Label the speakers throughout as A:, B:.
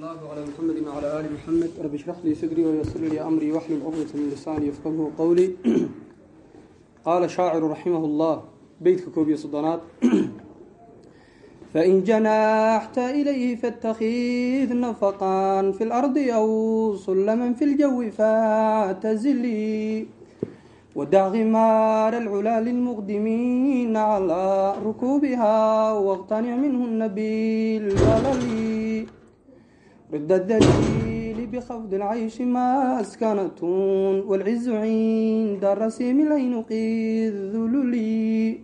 A: الله على محمد وعلى آل محمد رب اشرح لي صدري ويسر لي أمري واحلل عقدة من لساني يفقهه قولي قال شاعر رحمه الله بيتك كوبي صدنات فإن جنحت إليه فاتخذ نفقا في الأرض أو سلما في الجو فاعتزلي ودع غمار العلا للمقدمين على ركوبها واغتنع منهن بالبلل رد الدليل بخفض العيش ما أسكنة والعز عند الرسيم العين الذللي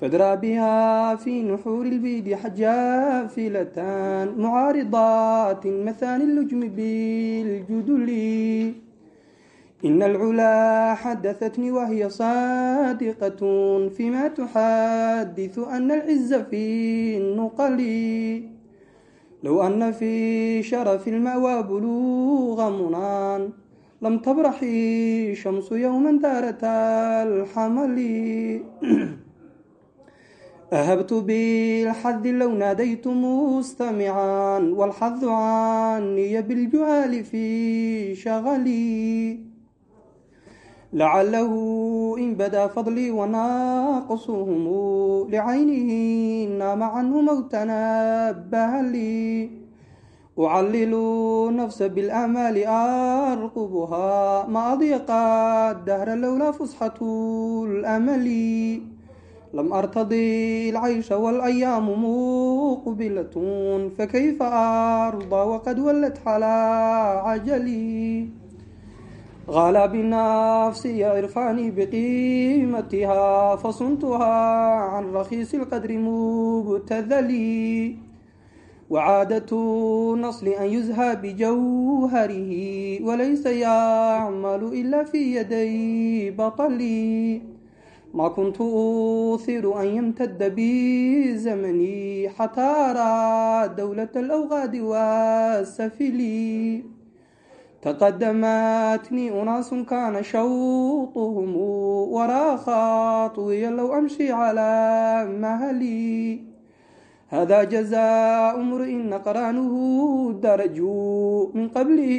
A: فادرى بها في نحور البيد حجافلتان معارضات مثاني اللجم بالجدل إن العلا حدثتني وهي صادقة فيما تحدث أن العز في النقل لو أن في شرف المأوى بلوغ منان لم تبرح شمس يوما دارة الحمل أهبت بالحذ لو ناديت مستمعا والحظ عني بالجعال في شغلي لعله إن بدا فضلي وناقصهم لعينه نام عنه موتنا لي أعلل نفس بالآمال أرقبها ما أضيق الدهر لولا فسحة الأمل لم أرتضي العيش والأيام مقبلة فكيف أرضى وقد ولت على عجلي غال بالنفس عرفاني بقيمتها فصنتها عن رخيص القدر مبتذلي وعادة نصل أن يزهى بجوهره وليس يعمل إلا في يدي بطلي ما كنت أوثر أن يمتد بي زمني حتى أرى دولة الأوغاد والسفلي تقدمتني أناس كان شوطهم وراء خاطوي لو أمشي على مهلي. هذا جزاء امرئ نقرانه درج من قبله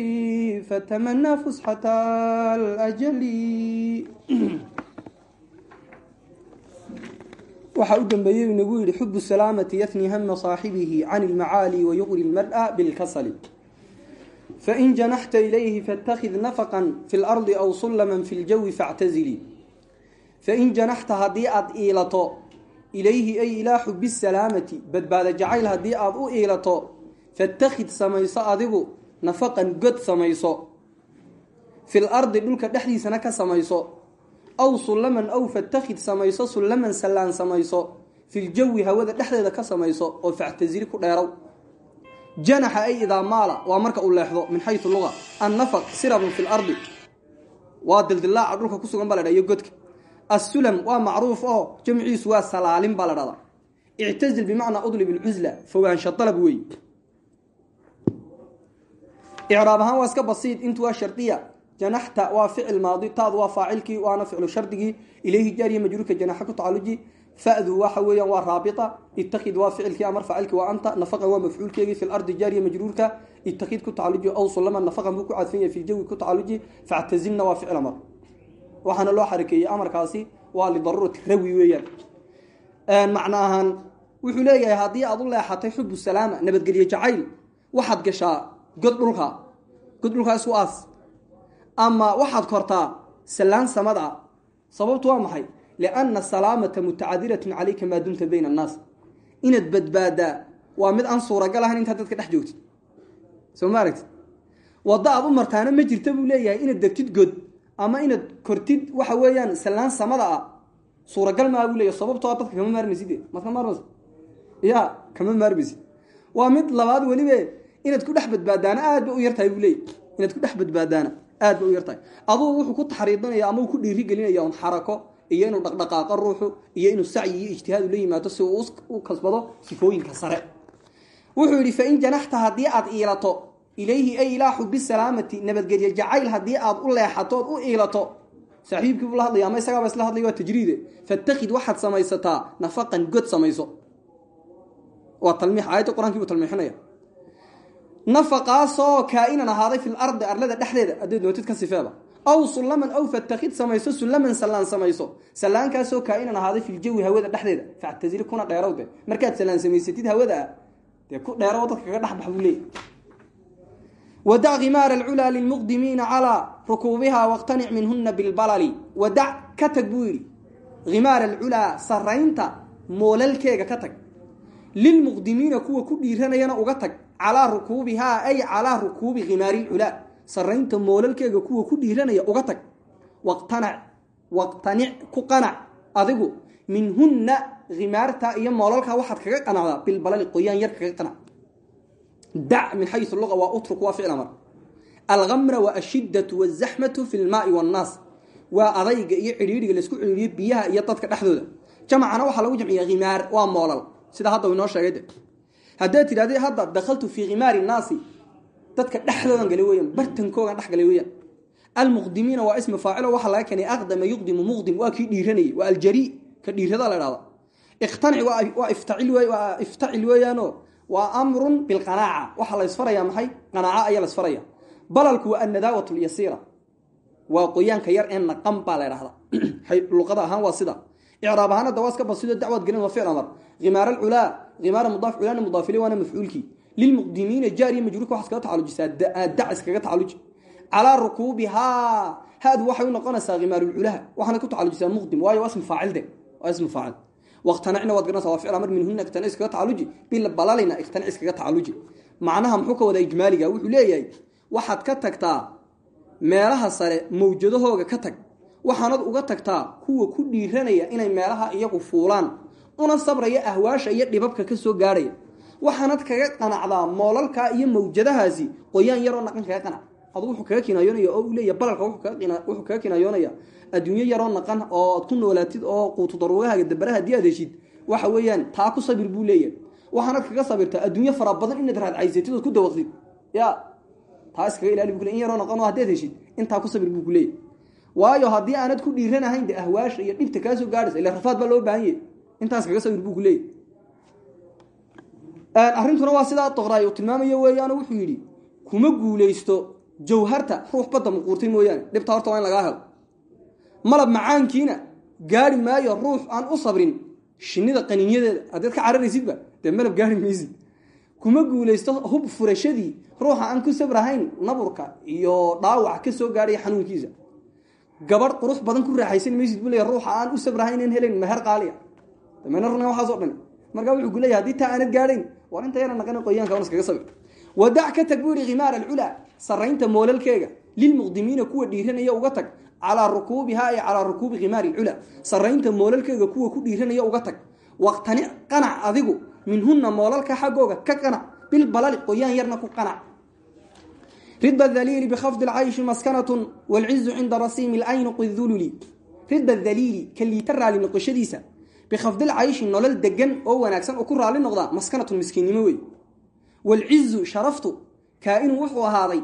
A: فتمنى فسحة الأجل. waxaa u dambeeyey inagu yidhi xubu salaamati yafni hama saaxibihi can ilmacaali wayuqri lmara bilkasali fain janaxta ilayhi faاtakid nafaqan fi lardi aw sullaman fi ljawi factazili fain janaxta haddii aada iilato ilayhi ay ilaa xubi salaamati badbaada jacayl haddii aada u iilato fatakid samayso adigu nafaqan god samayso fi lardi dhulka dhexdiisana ka samayso aw sullaman aw fatakid samayso sullaman sallaan samayso filjawi hawada dhexdeeda ka samayso oo factazili ku dheerow janaxa ay idaa maala waa marka uu leexdo min xayu luga annafaq sirabun fi lardi waa dildilaaca dhulka ku sugan baa la dha iyo godka. Assulam waa macruuf oo jamciisu waa salaalin baa la dhahdaa. Ictazil bimacnaa udlib ilcusla fogaansha dalab wey icraab ahaan waa iska basiid intu waa shardiya janaxta waa fadu waxa weeyaan waa raabita itakid waa ficilkii amar faacilki waa anta nafaqan waa mafcuulkeegii fi lardi jaariya majruurka itakid ku tacaluji aw sulama nafaqan buu ku cadfan yahay fi jawi ku tacaluji factazilna waa ficil amar waxaana loo xarakeeyey amarkaasi waa lidaruurati rawi weeyaan macno ahaan wuxuu leeyahay haddii aad u leexatay xubu salaama nabadgelye jacayl waxaad gashaa god dhulka kortaa salaan samad a lianna salaamata mutacadiratun calayka maa dumta bayna annaas inaad badbaadaa waa mid aan suuragal ahayn intaad dadka dhex joogtid soo ma aragti waddo aad u martaana ma jirta buu leeyahay inaad degtid god ama inaad kortid waxa weeyaan salaan samada ah suuragal maa buu leeyahy sababtoo dadka kama maarmaysid maad ka maarmaysa ya kama maarmaysid waa mid labaad welibe inaad ku dhex badbaadaana aad ba u yartahay buu leeyahy inaad ku dhex badbaadaana aad bay u ama uu ku dhiirigelinaya iyo inuu dhaqdhaqaaqo ruuxu iyo inuu sacyi iyo ijtihaadu la yimaado si uu u kasbado sifooyinka sare. Wuxuu yidhi fain janaxta haddii aad iilato ilayhi ay ilaa xubi salaamati nabadgelye jacayl haddii aad u leexato ood u iilato. Saaxiibkii buu la hadlaya ama isagaaba isla hadlaya waa tajriide. Fatakid waxaad samaysataa nafaqan god samayso. Waa talmiix aayadda qur'aankii buu talmiixinaya nafaqaasoo kaa-inan ahaaday fil ardi arlada dhexdeeda haddayd noontid ka sifeeba aw sulaman aw fatakid samayso sulaman sallaan samayso sallaankaasoo kaa-inan ahaaday filjawi hawada dhexdeeda factazili kuna dheerow de markaad sallaan samaysatid hawada ah ku dheerow dadka kaga dhexbax buu leeyay wadac khimaara alculaa lilmuqdimiina calaa rukuubihaa waqtanic minhuna bilbalali wadac ka tag buu yidhi khimaara alculaa saraynta moolalkeega ka tag lilmuqdimiina kuwa ku dhiiranayana uga tag calaa rukuubihaa ay calaa rukuubi khimaari lculaa saraynta moolalkeega kuwa ku dhiiranaya uga tag. Waqtanic ku qanac adigu minhunna khimaarta iyo moolalkaa waxaad kaga qanacdaa bilbalali qoyaan yar kaga qanac dac min xayu luga waa utruk waa ficl amar. Algamra waa ashiddatu wazaxmatu fi lmaai wannaas waa adayga iyo cidhiidhiga la isku cidhiidhiyo biyaha iyo dadka dhexdooda. Jamacana waxaa lagu jamciya khimaar waa moolal. Sida hadda inoo sheegay de haddaad hadda dakhaltu fii khimaari nnaasi dadka dhexdoodan galay weeyaan bartankoogan dhex galay weeyaan almuqdimiina waa ismi faacilo waxaa laga keenay aqdama yuqdimu muqdim waa kii dhiiranayay waa aljari ka dhiirada la dhahda ikhtanic waa iftacil waa iftacil weeyaano waa amrun bilqanaaca. Waxaa la ysfarayaa maxay? Qanaaco ayaa la ysfaraya balalku waa annadaawat lyasiira waa qoyaanka yar ee naqan baa la dhahda luqada ahaan waa sida. Icraab ahaan hadda waa iska basido dacwad gelin waa ficl amar khimaar alculaa khimaara mudaaf culaana mudaafile waana mafcuulkii lilmuqdimiina jaariya majruurka waxaa iskaga tacalujisaa dac iskaga tacaluji calaa rukuubihaa haadu waxay u noqonaysaa khimaarulculaha waxaana ku tacalujisaa muqdim waayo waa ismi faacilde waa ismi faacil waqtanacna waad garanaysaa waa ficl amar minhuna iqtanic iskaga tacaluji bilbalalina iqtanic iskaga tacaluji macnaha muxuu ka wadaa ijmaaliga wuxuu leeyahay waxaad ka tagtaa meelaha sare mawjadahooga ka tag waxaanad uga tagtaa kuwa ku dhiiranaya inay meelaha iyagu fuulaan una sabraya ahwaasha iyo dhibabka ka soo waxaanad kaga qanacdaa moolalkaa iyo mawjadahaasi. Qoyaan yaroo naqan kaga qanac. Adu wuxuu kaga kinaayoonaya oo uu leeya balalka wuxuu kaga kinaayoonaya adduunyo yaroo naqan oo ad ku noolaatid oo quutu daruugahaaga dabaraha haddii aad heshid waxa weeyaan taa ku sabir buu leeyahay. Waxaanad kaga sabirtaa adduunyo fara badan inaad raadcaysatid ood ku dawaqdid ya taa iskaga ilaali bu in yaroo oo haddaad heshid intaa ku sabir buu ku leeyahy waayo haddii aanad ku dhiiranahayn de ahwaasha iyo dhibta kaa gaadhaysa ila rafaad baa loo baahan yahy intaas kaga sabir buu ku leeyahy arrintuna waa sidaa doqraay uu tilmaamayo weeyaano wuxuu yidhi kuma guulaysto jawharta ruux badda muquurtay mooyaane. Dhibta horta waa in lagaa helo. Malab macaankiina gaari maayo ruux aan u sabrin shinida qaniinyadeeda. Haddaad ka cararaysidba dee malab gaari maysid. Kuma guulaysto hub furashadii ruuxa aan ku sabrahayn naburka iyo dhaawac ka soo gaadhaya xanuunkiisa. Gabadh qurux badan ku raaxaysan maysid buu leeya ruuxa aan u sabrahayn in helayn meher qaaliya. Damena runa waxaaso dhan. Markaa wuxuu ku haddii taa aanad gaadhayn war inta yara naqan qoyaanka on iskaga sabir wadac ka tag buu yihi khimaar alculaa saraynta moolalkeega lilmuqdimiina kuwa dhiiranaya uga tag calaa rukuubihaa ay calaa rukuubi khimaari lculaa saraynta moolalkeega kuwa ku dhiiranaya uga tag. Waqtanic qanac adigu minhuna moolalka xaggooga ka qanac bilbalali qoyaan yarna ku qanac. Ridba dhaliili bikhafdi lcayshi maskanatun waalcizu cinda rasiimi laynuqi dululi ridba dhaliili ka liita raali noqoshadiisa bikhafdilcayshi nolol degan oo wanaagsan oo ku raali noqdaa maskanatun miskiinnimo wey waalcizu sharaftu kaa-inuu wuxuu ahaaday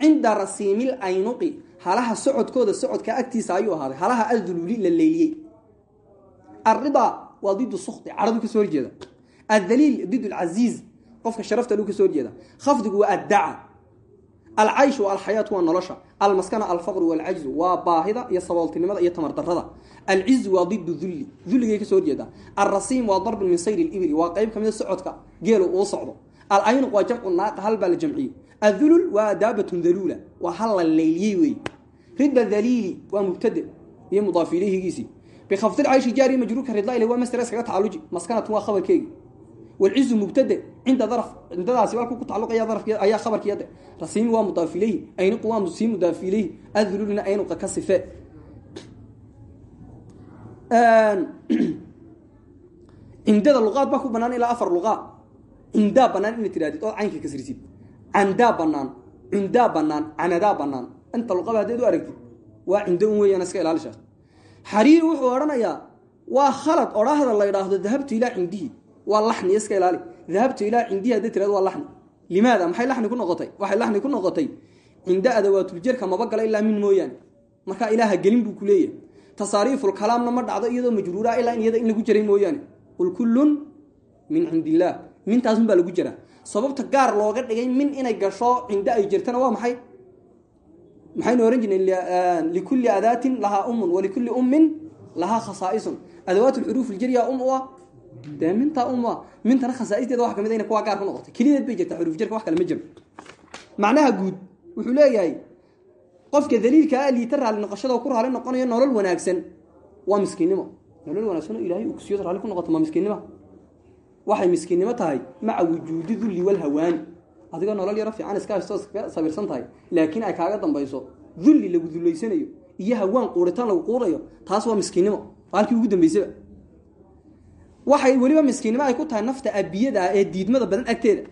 A: cinda rasiimil aynuqi halaha socodkooda socodka agtiisa ayuu ahaaday halaha aldululi la leeliyey alridaa waa didu sukti cadhadu ka soo horjeeda addaliil did alcasiiz qofka sharafta lu ka soo horjeeda alcaysh waa alxayaatu waa nolosha. Almaskana alfaqru walcajzu waa baahida iyo sabooltinimada iyo tamardarada alcizu waa didu dulli dulligay ka soo horjeeda. Alrasiim waa darbun min sayri libri waa qeyb kamida socodka. Geelu uu socdo. Alaynuq waa jamcu naaqa hal baa la jamciyey. Adulul waa daabatun daluula waa hal la leyliyey wey ridba dhaliili waa mubtade iyo walcizu mubtade cinda daraf cindadaasi walku ku tacaluqaya darafki ayaa khabarkiyade rasiimi waa mudaaf ilayhi aynuqu waa sii mudaaf ilayhi adululina aynuqa ka sife cindada luqaad baa ku banaan ilaa afar luqaa cindaa banaan inaad tidhahdid ood caynka kasrisid candaa banaan cundaa banaan canadaa banaan inta luqaba haddaed u aragtid waa cindo un weeyaan iska ilaali sheekh xariiri wuxuu odhanayaa waa khalad odhaahda la ydhaahdo dahabtu ilaa cindihi waa laxni iska ilaali. Dahabtu ilaa cindihi hadday tirahdo waa laxni limaada? Maxay laxni ku noqotay? Waxay laxni ku noqotay. Cinda adawaatuljerka maba gala ilaa min mooyaane. Markaa ilaaha gelin buu ku leeyahay. Tasaariifulkalaamna ma dhacdo iyadoo majruura ilaa iyada in lagu jaray mooyaane. Qul kullun min cindi illaah mintaasun baa lagu jiraa sababta gaar looga dhigay min inay gasho cindo ay jirtana waa maxay? Maxaynu ohan jirnay likulli adaatin lahaa umun walikulli ummin lahaa khasaa'isun. Adawaat lxuruuf iljarya u ah dee mintaa um ah mintana khasaa'isteeda waxa ka mid ina kuwaa gaar ku noqotay. Kelideed bay jirtaa xuruf jarka wax kale ma jiro. Macnaha guud wuxuu leeyahay qofka daliilkaa liita raali noqoshada ku raali noqonayo nolol wanaagsan waa miskiinnimo. Nolol wanaagsan oo ilahay uu kusiyo raali ku noqoto ma miskiinnimo waxay miskiinnimo tahay maca wujuudi dulli walhawaani adigoo nolol yaro fiican iska haysto iskaga sabirsan tahay. Laakiin ay kaaga dambayso dulli lagu dullaysanayo iyo hawaan quuritaan lagu quurayo taas waa miskiinnimo. Halkii ugu dambaysaba waxay weliba miskiinnimo ay ku tahay nafta abiyada ah ee diidmada badan agteeda.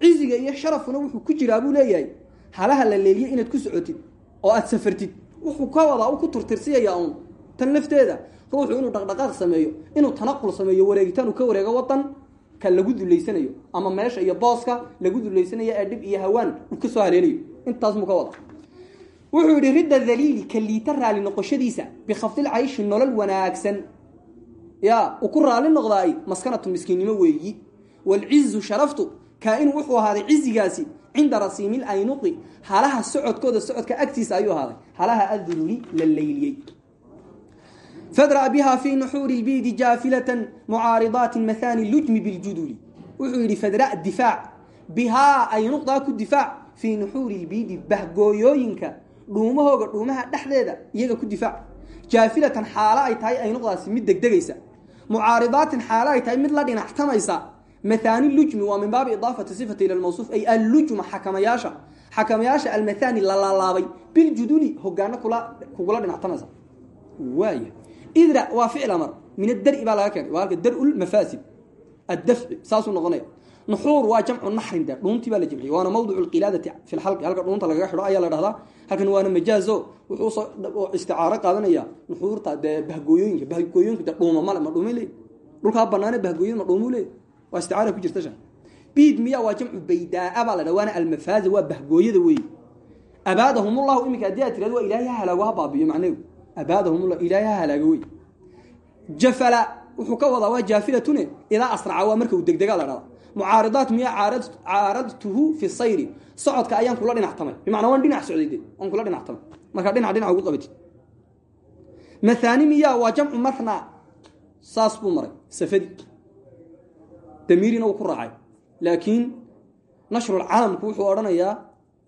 A: Ciziga iyo sharafuna wuxuu ku jiraa buu leeyahay halaha la leeliye inaad ku socotid oo aad safartid. Wuxuu ka wadaa u ku turtirsiyayaa uun tan lafteeda. Ruuxu inuu dhaqdhaqaaq sameeyo inuu tanaqul sameeyo wareegitaan uu ka wareego wadan ka lagu dullaysanayo ama meesha iyo booska lagu dullaysanayo ee dhib iyo hawaan uu ka soo haleelayo. Intaas muu ka wada wuxuu yidhi ridda daliili ka raali noqoshadiisa bikhafdil cayshi nolol wanaagsan ya uu ku raali noqdaay maskanatu miskiinnimo weeyi. Walcizu sharaftu kaa-inu wuxuu ahaaday cizigaasi cinda rasiimil aynuqi halaha socodkooda socodka agtiisa ayuu ahaaday. Halaha adululi la layliyey. Fadra biha fi nuxuuri lbiidi jaafilatan mucaaridaati mathani lujmi biljuduli wuxuu yidhi fadra difaac. Bihaa aynuqdaa ku difaac fii nuxuuri lbiidi bahgooyooyinka dhuumahooga dhuumaha dhexdeeda iyaga ku difaac. Jaafilatan xaalo mucaaridaatin xaalo ay tahay mid la dhinactamaysa mathani lujmi waa min baabi idaafati sifati ila lmawsuuf ay allujma xakamayaasha xakamayaasha almathani la laalaabay biljuduli hogaano kugula dhinactamaysa waaya idra waa ficil amar. Min adari baa laga keenay. Waa halka dar lmafaasid addafci saasuu noqonaya nuxuur waa jamcu naxrin de dhuuntii baa la jamciyey waana mawdicu lqilaadati fi lxalqi halka dhuunta lagaga xidho ayaa la dhahdaa halkan waana majaazo wuxuu isticaaro qaadanaya nuxuurta dee bahgooyooyinka bahgooyooyinka de dhuuma male ma dhuuma leey dhulkaa banaane bahgooyin ma dhuumu leey waa isticaara ku jirta shan biid miya waa jamcu baydaa baa la dhaa waana almafaaza waa bahgooyada weeye abaadahumullahu iminka haddii aad tirado waa ilaahay ha halaago ha baabiyo macneegu abaadahumullah ilaahay ha halaago wey jafala wuxuu ka mucaaridaat miya caaradtuhu fi sayri. Socodka ayaan kula dhinactamay bimacnaa waan dhinac socday de waan kula dhinactamay markaa dhinac dhinac ugu qabatid mathani miya waa jamcu marna saas maray. Safadi. Damiirina uu ku raacay. Laakiin nashrulcalamku wuxuu odhanayaa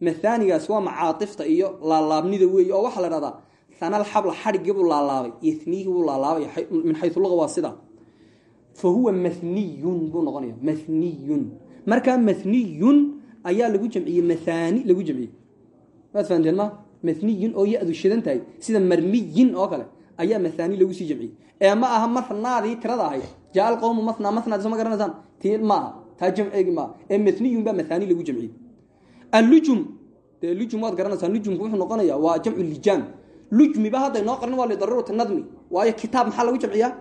A: mathanigaas waa macaatifta iyo laalaabnida weeye oo waxaa la dhahdaa hanal xabla xadhigii laalaabay yniigii buu laalaabay min xayu luga waa sidaa fa huwa maniyun buu noqonaya maniyun markaa maniyun ayaa lagu jamciyey mathani lagu jamciyey waad fahanteen ma maniyun oo ya-du shidan tahay sida marmiyin oo kale ayaa mathani lagu sii jamciyey ee ma aha marnaadii tirada ahayd jaa qowmu matna matnaad soo ma garanaysaan tii ma aha taa jamceegi maaha ee maniyun baa mathani lagu jamciyey allujum dee lujum waad garanaysaa lujumku wuxuu noqonayaa waa jamcu lijaam lujmiba hadday noo qarin waa lidaruurati nadmi waayo kitaab maxaa lagu jamciyaa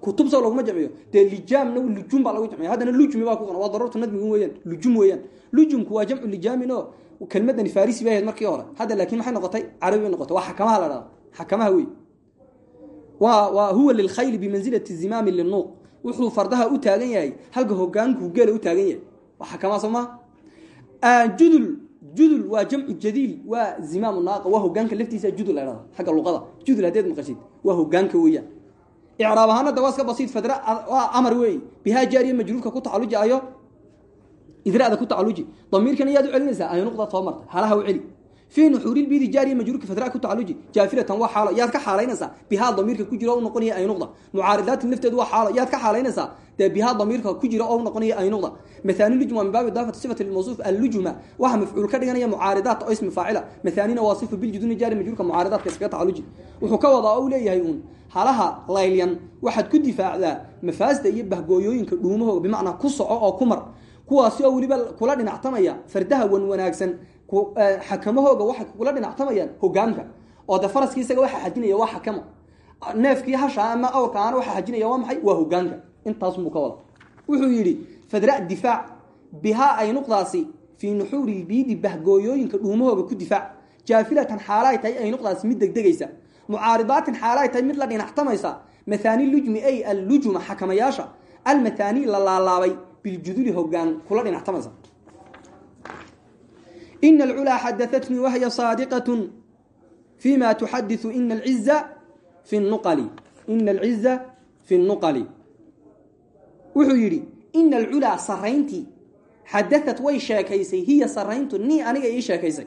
A: kutub soo laguma jamciyo. Dee lijaamna lujum baa lagu jamciya haddana lujmi baa ku qoran. Waa daruurta nadmigu weeyaan lujum weeyaan. Lujumku waa jamcu lijaamin oo kelmadani farisi ahayd markii hore. Hadda laakiin maxay noqotay? Carabi noqotay. Waa xakamaha la dhahda xakamaha wey waa huwa lilkhayli bimanzilati zimaami linuuq wuxuu fardaha u taagan yahay. Halka hogaanku geela u taagan yahay. Waa xakamaha soo maa judul. Judul waa jamcu jadiil. Waa zimaamu naaqa. Waa hogaanka laftiisa judul la dhahda xagga luqada. Judul haddeed maqashid waa hogaanka weeyaan icraab ahaana da waa iska basiid fadra waa amar weey bihaa jaariya majruurka ku tacaluji ayo idraada ku tacaluji damiirkana yaad u celinaysaa ay nuqda soo martay halaha u celi fii nuxuuri lbiidi jaariya majruurka fadra ku tacaluji jaafilatan waa xaalo yaad ka xaalaynaysaa bihaa damiirka ku jira u noqonaya ay nuqda mucaaridaatin lafteedu waa xaalo yaad ka xaalaynaysaa dee bihaa damiirka ku jira oo noqonaya ay nuqda mathani lujma min baabi idaafati sifati lmawsuuf allujma waxa mafcuul ka dhiganaya mucaaridaat oo ismi faacila mathanina waa sifu biljuduni jaari majruurka mucaaridaadka iskaga tacaluji wuxuu ka wadaa oo leeyahay uun halaha laylyan waxaad ku difaacdaa mafaasda iyo bahgooyooyinka dhuumahooga bimacnaa ku soco oo ku kuwaasi oo weliba kula dhinactamaya fardaha wan wanaagsan xakamahooga waxay kula dhinactamayaan hogaamka oo de faraskii isaga waxa xajinaya waa xakamo. Neefkii hasha ama awrkaana waxa xajinaya waa maxay? Waa hogaanka. Intaasbuu ka wada. Wuxuu yidhi fadra difaac bihaa ay nuqdaasi fii nuxuuri lbiidi bahgooyooyinka dhuumahooga ku difaac. Jaafilatan xaalaay ay nuqdaasi mid degdegaysa. Mucaaridaatin xaalaay mid la dhinactamaysa. Mathani lujmi ay allujuma xakamayaasha almathani la laalaabay biljuduli hogaan kula dhinactamaysa ina alculaa xadaatnii wahya saadiqatun fi ma tuxadiu ina alciza fi nuqali ina alciza fi nuqali wuxuu yidhi ina alculaa sarayntii xadaat way sheekaysay hiya sarayntu nii aniga ii sheekaysay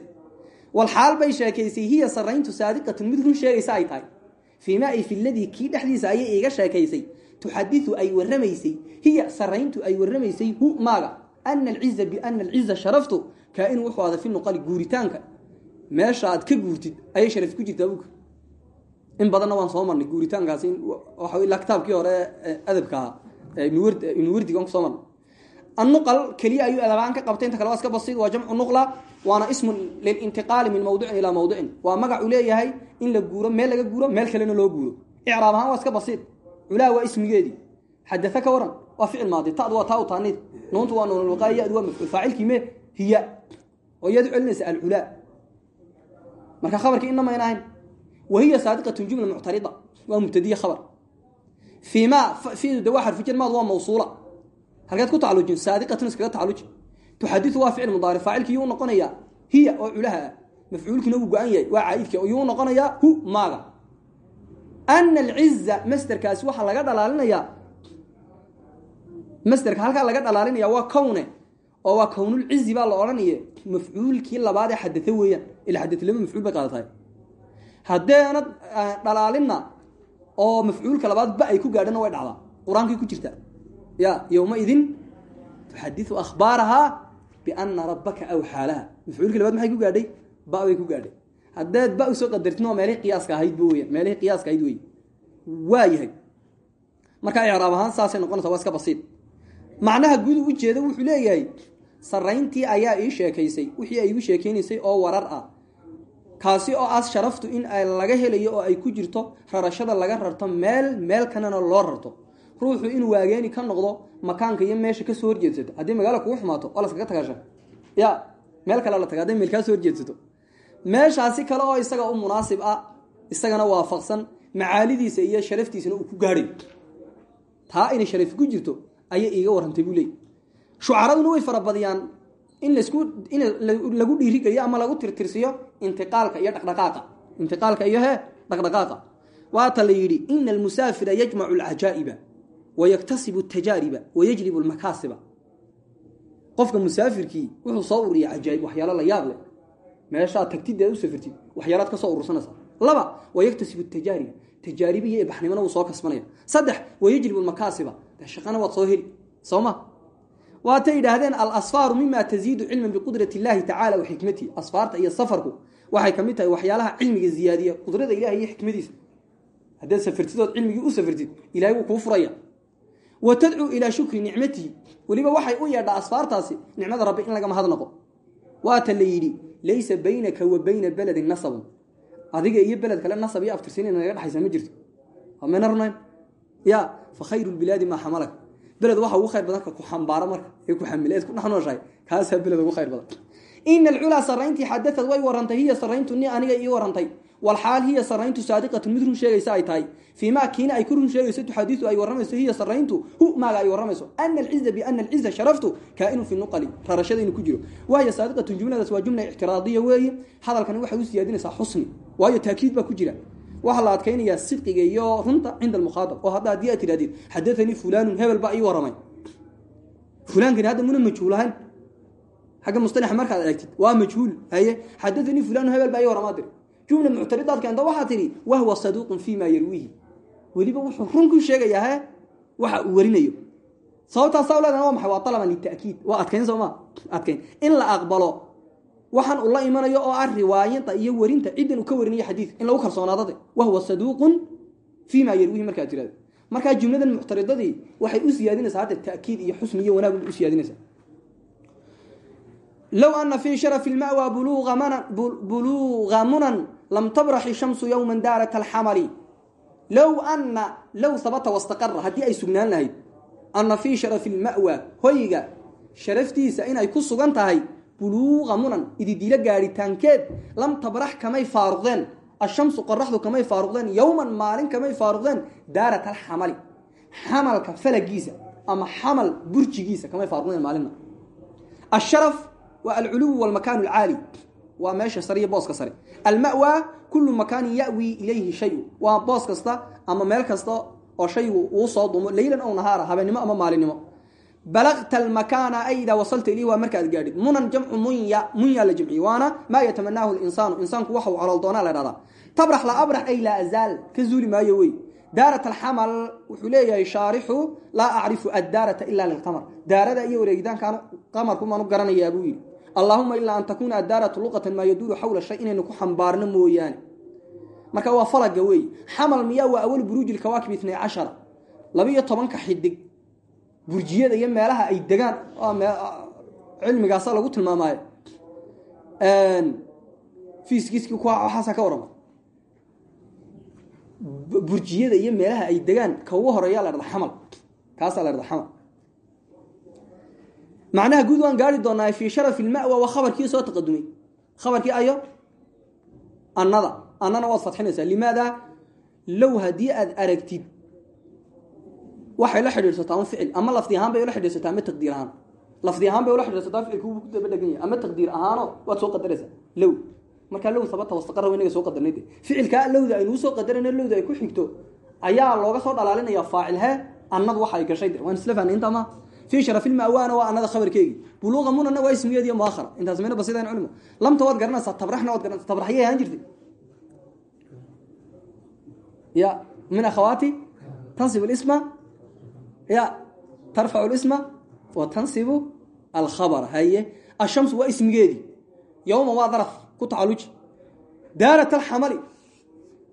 A: walxaal bay sheekaysay hiya sarayntu saadiqatun mid run sheegaysa ay tahay fii ma ay fi ladii kii dhexdiisa ayay iiga sheekaysay tuxadiu ay waramaysay hiya sarayntu ay waramaysay hu maaga ana alciza biana alciza sharaftu kaa-inu wuxuu ada fi nuqali guuritaanka. Meesha aad ka guurtid ayay sharaf ku jirtaa buka in badanna waan soo marnay guuritaankaasi waa ilaa kitaabkii hore adabka ahaa ibnu wardig aan ku soo marnay. Annuqal keliya ayuu adabaan ka qabtay inta kale waa iska basiid waa jamcu nuqla waana ismun lilintiqaali min mawdicin ilaa mawdicin waa magacu leeyahay in la guuro meel laga guuro meel kalena loo guuro. Icraab ahaan waa iska basiid culaa waa ismigeedii xadaa ka waran waa ficil maadi oo iyad u celinaysa alculaa marka khabarkii inna mayn ahayn wahiya saadiqatun jumla muctarida waa mubtadiye khabar. Fii ma fiidu de waa xarfujad maad waa mawsuula. Halkeed ku tacalujin saadiqatun iskaga tacaluji tuxadiu waa ficil mudaaric faacilkii yuu noqonayaa hiya oo culaha ah. Mafcuulkiina uu go-an yahay waa caaidka yuu noqonayaa hu maaga. Ana alciza masderkaasi waxaa laga dhalaalinayaa masderka halkaa laga oo waa kownulcizi baa la odhanaye. Mafcuulkii labaad ee xadate weeyaan ila xadate laba mafcuul bay qaadatahay. Haddeena dhalaalinna oo mafcuulka labaad ba ay ku gaadhana way dhacdaa. Qur'aankay ku jirta. Ya yowmaidin tuxadiu akhbaarahaa biana rabbaka awxaa laha mafcuulkii labaad maxay ku gaadhay? Ba ku gaadhay. Haddeed ba u soo qadartin waa meelihii qiyaaska ahayd weyan meelihii qiyaaska ahayd wey waa yahay. Icraab ahaan saasay noqonaysa waa iska basiid. Macnaha gudu ujeeda wuxuu leeyahay sarayntii ayaa ii sheekaysay wixii ay igu sheekeynaysay oo warar ah. Kaasi oo as sharaftu in ay laga helayo oo ay ku jirto rarashada laga rarto meel meel kanana loo rarto. Ruuxu inuu waageeni ka noqdo makaanka iyo meesha ka soo horjeedsato haddii magaalo kugu xumaato oo laskaga tagasha ya meel kale la taga hadday meel kaa soo horjeedsato. Meeshaasi kale oo isaga u munaasib ah isagana waafaqsan macaalidiisa iyo sharaftiisana uu ku gaadhay taa inay sharafi ku jirto ayay iiga warrantay buu leey shucaraduna way farabadiyaan in lasku in lagu dhiirigeliyo ama lagu tirtirsiyo intiqaalka iyo dhaqdhaqaaqa. Intiqaalka iyo hee dhaqdhaqaaqa. Waata la yidhi ina almusaafira yajmacu alcajaa'iba wayaktasibu atajaariba wayajlibu almakaasiba. Qofka musaafirkii wuxuu soo ururiya cajaa'ib waxyaalo la yaab leh. Meeshaad tagtideed u safartid waxyaalaad ka soo urursanaysa. Laba wayaktasibu tajaariba tajaaribi iyo ibaxnimona wuu soo kasbanaya. Saddex wayajlibu almakaasiba. Dee shaqana waad soo heli soo ma waatay yidhaahdeen alasfaaru mima taziidu cilman biqudrati illaahi tacala wa xikmatihi. Asfaarta iyo safarku waxay ka mid tahay waxyaalaha cilmiga ziyaadiya qudrada ilahi iyo xikmadiisa. Haddaad safartidood cilmigii u safartid ilahay wuu kuu furaya. Wa tadcuu ilaa shukri nicmatihi. Weliba waxay u yeedhaa asfaartaasi nicmada rabbi in lagama hadnaqo waata la yidhi laysa baynaka wa bayna beledin nasabun. Adiga iyo beled kale nasab iyo aftirsin naga dhexaysa ma jirto. Xamalak beled waxa ugu khayr badan ka ku xambaaro marka ee ku xamile eed ku dhex nooshahay kaasaa beled ugu khayr badan. Ina alculaa sarayntii xadaad way warantay hiya sarayntu ni aniga ii warantay walxaal hiya sarayntu saadiqatu mid run sheegaysa ay tahay. Fii maa kiina ay ku run sheegayso tuxadiiu ay warramayso hiya sarayntu hu maaga ay warramayso. Ana alciza biana alciza sharaftu kaa'inu fi nuqali rarashada inuu ku jiro. Waayo saadiqatun jumladaas waa jumla ictiraadiya weeye. Hadalkani waxaa la adkaynayaa sidqiga iyo runta cinda almukhaaab oo hadda haddii aad tidhahdid xadaanii fulaanun hebel baa ii warramay fulaankani hadda muna majhuulahayn xagga mustalaxa markaad eegtid waa majhuul haye xadaanii fulaanun hebel baa ii warramaa dir. Jumla muctaridaad keenta waxaa tidhi wahwa saduuqun fii ma yarwiihi weliba wuxuu run ku sheegayaa he waxa uu warinayo. Sababtaasaa leedana waa maxay? Waa alaban lita'kiid waa adkayn sooma adkayn in la aqbalo waxaan uu la imanayo oo ah riwaayada iyo werinta ciddan uu ka warinayo xadiidka in lagu kalsoonaadade wahwa saduuqun fii ma yarwiihi markaad tirahdo markaa jumladan muctaridadii waxay u siyaadinaysaa hadda ta'kiid iyo xusni iyo wanaag u siyaadinaysaa. Low ana fii sharafi lma'wa buluuga munan lam tabraxi shamsu yowma daarat alxamali low ana low habata wastaqara haddii ay sugnaan lahayd ana fii sharafi lma'wa hoyga sharaftiisa inay ku sugan tahay buluuqa munan ididiilo gaadhitaankeed lam tabrax kamay faaruqdeen ashamsu qoraxdu kamay faaruqdeen yowman maalin kamay faaruqdeen daarat alxamali xamalka falagiisa ama xamal burjigiisa kamay faaruqnayn maalina asharaf waa alculuw walmakaan alcaali waa meesha sare iyo booska sare. Alma'wa kullu makaanin ya'wi ilayhi shayu waa boos kasta ama meel kasta oo shaygu uu soo dumo leylan ow nahaara habeennimo ama maalinimo balagta almakaana ay idaa wasalta ilayhi waa markaad gaadhid munan jamcu munya munya la jamciye waana maa yatamanaahu linsaanu insaanku waxa uu calool doonaa la dhahdaa tabrax la abrax ay laa azaal ka zuuli maayo wey daarat alxamal wuxuu leeyahay shaarixu laa acrifu addaarata ila lilqamar daarada iyo wareegitaankaan qamarku maanu garanayaa buu yidhi allaahuma ilaa an takuuna addaaratu luqatan maa yaduulu xawla shay inaynu ku xambaarno mooyaane marka waa falaga wey xamal miyaa waa awal buruuji lkawaakib itnay cashara labiiyo tobanka xidig burjiyada iyo meelaha ay degaan cilmigaasa lagu tilmaamaayo. Fiiskiiskii waxaasa ka warama burjiyada iyo meelaha ay degaan ka ugu horreeya la dhada xamal. Kaasaa la dhada xamal. Macnaha guud waan gaari doonaa fii sharafi lmawa waa khabarkii soo taqadumay. Khabarkii ayo? Annada. Annana waad fadxinaysaa limaada? Low haddii aad aragtid waxay la xidhiidhsataa un ficil ama lafdi ahaan bay ula xidhiidsataa ama taqdiir ahaan. Lafdi ahaan bay ula xidhiidsataa ficilku wuu ku daba dhegan yahay ama taqdiir ahaano waad soo qadaraysaa. Low. Markaa low sabata wastaqara inaga soo qadarnay ficilkaa lowda soo qadarayna lowda ay ku xigto ayaa looga soo dhalaalinaya faacil he waxa ay gashay waan isla fahnay inta ma fii sharafilma'waana waa annada khabarkeegi. Buluuqa munana waa ismigeed iyo muakhara. Intaas mayna basidayn culimo lamta waad garanaysaa tabraxna waad garanaysaa tabraxyay ahaan jirtay. Ya min akhawaati tansib isma ya tarfacu lisma wa tansibu alkhabr haye ashamsu waa ismigeedii yowma waa daraf ku tacaluji daarat alxamali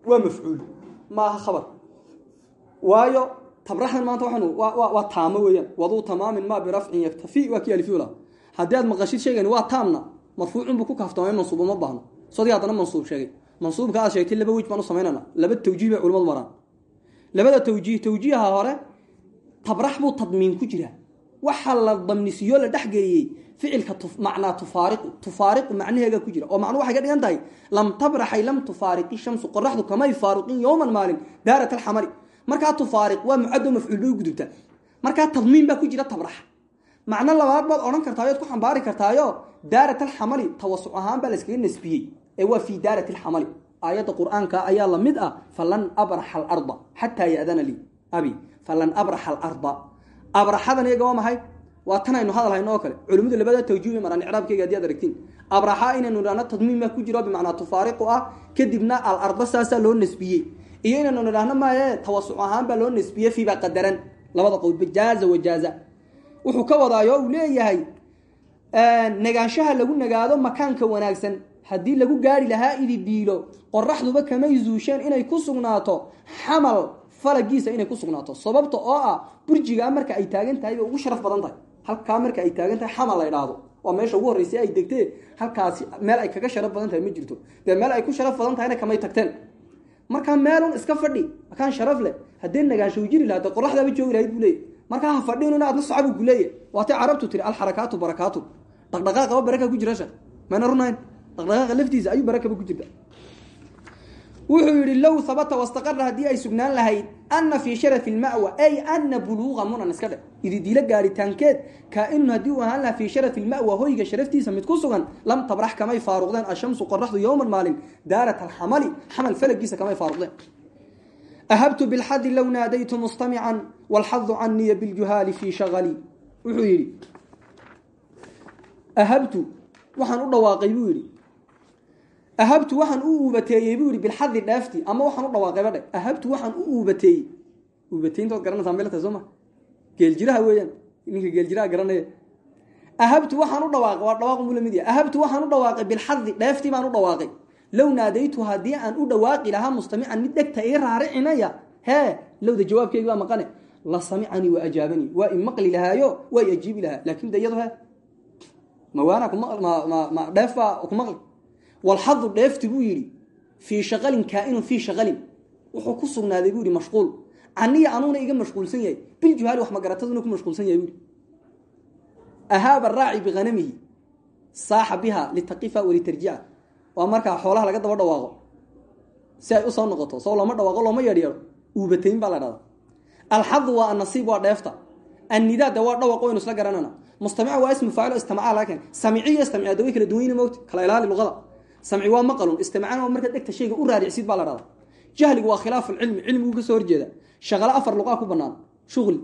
A: waa mafcuul maaha khabar waayo tabraxdan maanta waa taamo weeyaan waduu tamaamin maa birafcin yaktafi waa kii alifula haddii aad maqashid sheegan waa taamna marfuucun buu ku kaaftamay mansuub uma baahno sodii haddana mansuub sheegay mansuubka aad sheegtay laba wej baan u samaynana laba tawjiih bay culimadu maraan labada tawjiih tawjiiha hore tabrax buu tadmiin ku jira. Waxa la damnisiyo la dhexgeeyey ficilka macnaa tufaariqu tufaariqu macnaheega ku jira. Oo macnu waxay ka dhigan lam tabraxay lam tufaariqi shamsu qoraxdu kamay faaruqin yowman maalin daarat alxamali markaa tufaariq waa mucado mafcuul bay u tadmiin baa ku jira tabrax. Macno labaad baad odhan kartaa oad ku xambaari kartaayo daarat alxamali tawasuc ahaan baa layskaga nasbiyey ee waa fii daarat alxamali aayadda qur'aanka ayaa la mid ah falan abraxa alarda xataa ya'dana lii abi falan abraxa alarda. Abraxadan iyaga waa maxay? Waa tan aynu hadal hayno kale. Culimadu labada tawjiih bay maraan icraabkeyga haddii ad aragtiin. Abraxa inaynu idhahno tadmiin baa ku jiro bimacnaa tufaariqu ah kadibna alarda saasaa loo nasbiyey iyo inaynu nidhaahno maaye tawasuc ahaan baa loo nasbiye fiibaa qadaran. Labada qowlba jaaza. Wajaaza wuxuu ka wadaayo uu leeyahay nagaanshaha lagu nagaado makaanka wanaagsan. Haddii lagu gaari lahaa idi diilo qoraxduba kamay zuusheen inay ku sugnaato xamal falagiisa inay ku sugnaato. Sababta oo ah burjigaa marka ay taagan ugu sharaf badan tahay. Halkaa marka ay taagan tahay xamal la idhaahdo meesha ugu horreysay ay degtee halkaasi meel ay kaga sharaf badan tahay ma jirto. Dee meel ay ku sharaf badan tahayna kamay tagteen. Markaa meelun iska fadhi makaan sharaf leh haddii nagaansho jiri lahaa dee qoraxdaaba joogi lahayd buu leeyay markaa ha fadhin in aad la socabu ku leeyahy waatay carabtu tiri alxarakaatu barakaatu. Dhaqdhaqaaqaba baraka ku jira sheekh mayna runayn. Dhaqdhaqaaqa laftiisa ayuu barakaba ku jirta wuxuu yihi low habata wastaqara haddii ay sugnaan lahayd ana fii sharafi lmawa ay ana buluuqa munan iska dhe ididiilo gaaritaankeed kaa-inu haddii uu ahaan lahaa fii sharafi lmawa hoyga sharaftiisa mid ku sugan lam tabrax kamay faaruqdeen ashamsu qoraxdu yowman maalin daarat alxamali xamal falagiisa kamay faaruqdeen. Ahabtu bilxadi low naadaytu mustamican walxadu caniya biljuhaali fii shagali wuxuu yidhi ahabtu waxaan u dhawaaqay buu yidhi ahabtu waxaan u uubateeyey buu yihi bilxadi dheefti ama waxaan u dhawaaqayba dhe ahabtu waxaan u uubateeyey uubateyntood garanaysaa meel tahay soo geeljiraha weeyaan ninka geeljiraha garanaya ahabtu waxaan u dhawaaqay waa dhawaaqun buu ahabtu waxaan u dhawaaqay bilxadi dheefti baan u dhawaaqay low naadaytu haddii aan u dhawaaqi lahaa mustamican mid dhegta ii raaricinaya hee lowda jawaabkeygi waa maqane la samicanii wa ajaabanii waa i maqli lahaayo waa i ajiibi lahaa laakin de iyado he mawaana ma dheef baa ku maqli walxadu dheefti buu yidhi fii shaqalin kaainun fii shaqalin wuxuu ku sugnaaday buu yihi mashquul aniya anuuna iga mashquulsan yahay biljuhaali wax magarataduna ku mashquulsan yahay bui ahaaba raaci bihanamihi saaxa biha litaqifa walitarjica waa markaa xoolaha laga daba dhawaaqo si ay u soo noqoto soo looma dhawaaqo looma yeedhyeedho uubatayn baa la dhahda alxadu waa anasiib waa dheefta annidaa de waa dhawaq waynu isla garanana mustamica waa ismu faacil istamca luqada samci waa maqalun istamcana waa markaad dhegta shayga u raaricsid baa la dhahdaa jahligu waa khilaafu lcilmi cilmigu ka soo horjeeda. Shaqale afar luqaa ku banaan shuql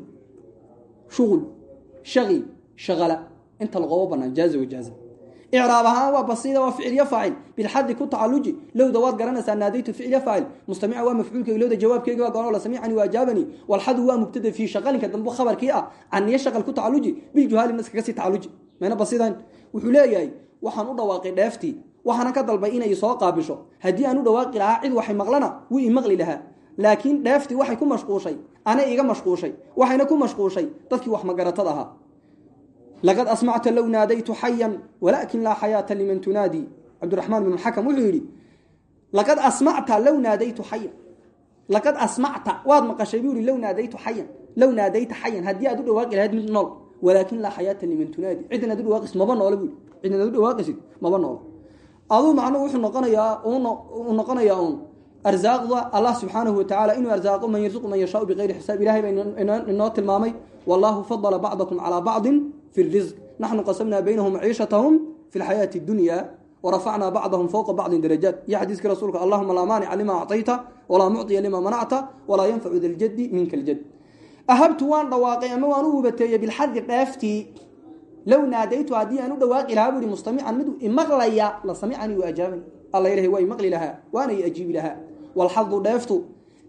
A: shuql shaqi. Shaqala. Inta luqobo banaan jaaza wajaaza icraab ahaan waa basiida waa ficilyo faacil bilxadi ku tacaluji lowda waad garanaysaa naadaytu ficilyo faacil mustamica waa mafcuulkeyga lowda jawaabkeyga waa goon la samicani waajaabani walxadu waa mubtada fii shaqalinka dambe khabarkii ah. Caniyo shaqal ku tacaluji biljuhaali ma iskaga sii tacaluji waxaana ka dalbay inay soo qaabisho. Haddii aan u dhawaaqi lahaa cid waxay maqlana wuu i maqli lahaa. Laakiin dheeftii waxay ku mashquushay anay iga mashquushay waxayna ku mashquushay dadkii wax magaratada ahaa. Laqad asmacta low naadaytu xayan walaakin laa xayaata liman tunaadi. Cabdiraxmaan bn xakam wuxuu laqad asmacta low naadaytu xayan laqad asmacta waad maqashay buu yihi low naadaytu xayan low naadayta xayan aad u dhawaaqi lahayd mid nool walaakin laa xayaata liman tunaadi. Ciddan aad u maba noole buu yidhi. Ciddan maba noolo aduu macnuhu wuxuu noqonayaa uu noqonayaa uun arsaaqda allah subxaanahu watacaala inuu arsaaqo man yarsuqu man yashaau bigayri xisaab. Ilahay baa inoo tilmaamay wallahu fadala bacdakum calaa bacdin fi risq naxnu qasamnaa baynahum maciishatahum fi lxayaati dunya warafacnaa bacdahum fowqa bacdin darajaat. Iyo xadiiska rasuulka allahuma laa maanica lima acطayta walaa mucطiya lima manacta walaa yanfacu da ljadi minka ljad ahabtu waan dhawaaqay ama waan u hubateeyey bilxadi dheeftii low naadaytu haddii aan u dhawaaqi lahaa bu ihi mustamican mid imaqlaya la samicanii waajaabani alla ilahay waa imaqli lahaa waana i ajiibi lahaa walxadu dheeftu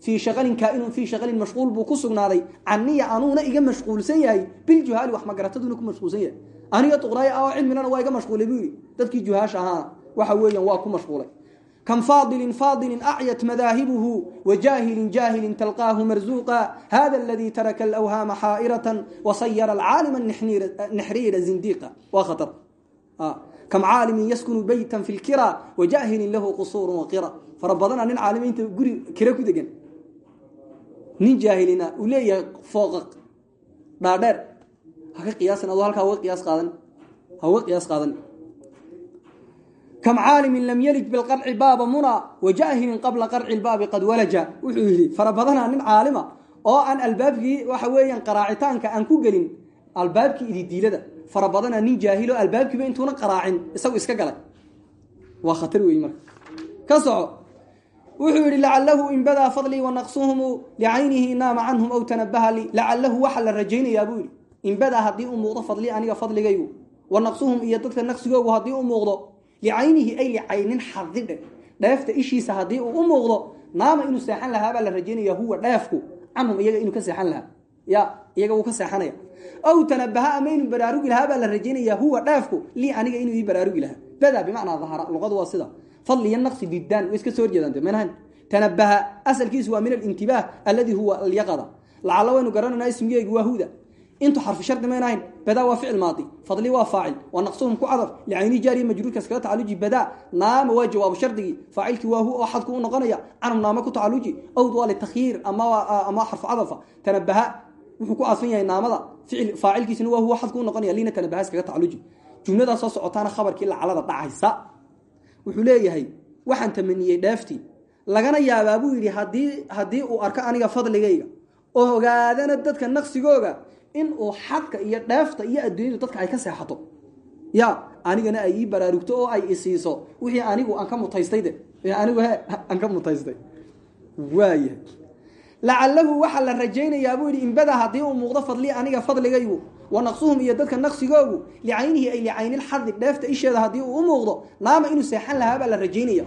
A: fii shaqalin kaainun fii shaqalin mashquul buu ku sugnaaday caniya anuuna iga mashquulsan yahay biljuhaali wax magarataduna ku mashquulsan yahay aniga duqraaya oo cilmilana waa iga mashquulay buu yidhi dadkii juhaasha ahaana waxa weeyaan waa ku mashquulay kan faadilin faadilin acyat madaahibuhu wajaahilin jaahilin talqaahu marzuuqa hada aladii taraka alawhaama xaa'iratan wasayara alcaalima nixriira zindiiqa waa khatar kam caalimin yaskunu beytan fi lkira wajaahilin lahu qusuurun waqira fara badana nin caalimiinta guri kira ku degan nin jaahilina uu leeyahay fooqaq dhaadheer haka qiyaasan adoo halkaa uga qiyaas qaadan ha uga qiyaas qaadan kam caalimin lam yalij bilqarci baaba muna wajaahilin qabla qarci lbaabi qad walaja wuxuu yidhi fara badana nin caalima oo aan albaabkii waxa weeyaan qaraacitaanka aan ku gelin albaabkii ididiilada fara badana nin jaahilo albaabkiiba intuuna qaraacin isagu iska galay waa khatar wey marka ka soco wuxuu yihi lacalahu in badaa fadlii wanaqsuhumu licaynihi naama canhum aw tanabaha li lacalahu waxa la rajaynayaa buu yidhi in badaa haddii u muuqdo muuqdo licaynihi ay licaynin xadidhe dheefta ishiisa haddii uu u muuqdo naama inuu seexan lahaa baa la rajaynaya huwa dheefku canhum iyaga inuu ka seexan lahaa ya iyaga wuu ka seexanaya aw tanabaha ama inuu baraarugi lahaa baa la rajaynaya huwa dheefku lii aniga inuu ii baraarugi lahaa badaa bimacnaa dahara luqadu waa sida fadli iyo naqsi diddaan way iska soo horjeedaan manahan tanabaha asalkiisu waa min alintibaah waynu garananaa huda intu xarfi shardi mayn ahayn. Badaa waa ficil maadi. Fadli waa faacil. Wa naqsuhum ku cadaf. Licayni jaariya majruurka iskaga tacaluji badaa naama waa jawaabu shardigii. Faacilkii waa hu oo xadku noqonaya. Canhum naama ku tacaluji awd waa litakyiir ama xarfu cadafa. Tanabaha wuxuu ku cadfan yahay naamada. Faacilkiisina waa huwa xadku u noqonaya. Liina tanabaha iskaga tacaluji jumladaa soo socotaana khabarkii lacalada dhacaysa. Wuxuu leeyahay waxaan tamaniyey dheeftii lagana yaabaa buu yidhi haddii haddii uu arko aniga fadligayga oo ogaadana dadka naqsigooga in uu xadka iyo dheefta iyo adduunyadu dadka ay ka seexato. Ya anigana ay ii baraarugto oo ay isiiso wixii anigu aan ka mutaystay de. Anigu he aan ka mutaystay. Waayahay lacalahu waxaa la rajaynayaa buu yidhi inbada haddii uu muuqdo fadli aniga fadligaygu wa naqsuhum iyo dadka naqsigoogu licaynihi ay licaynilxadi dheefta isheeda haddii uu u muuqdo naama inuu seexan lahaa la rajaynaya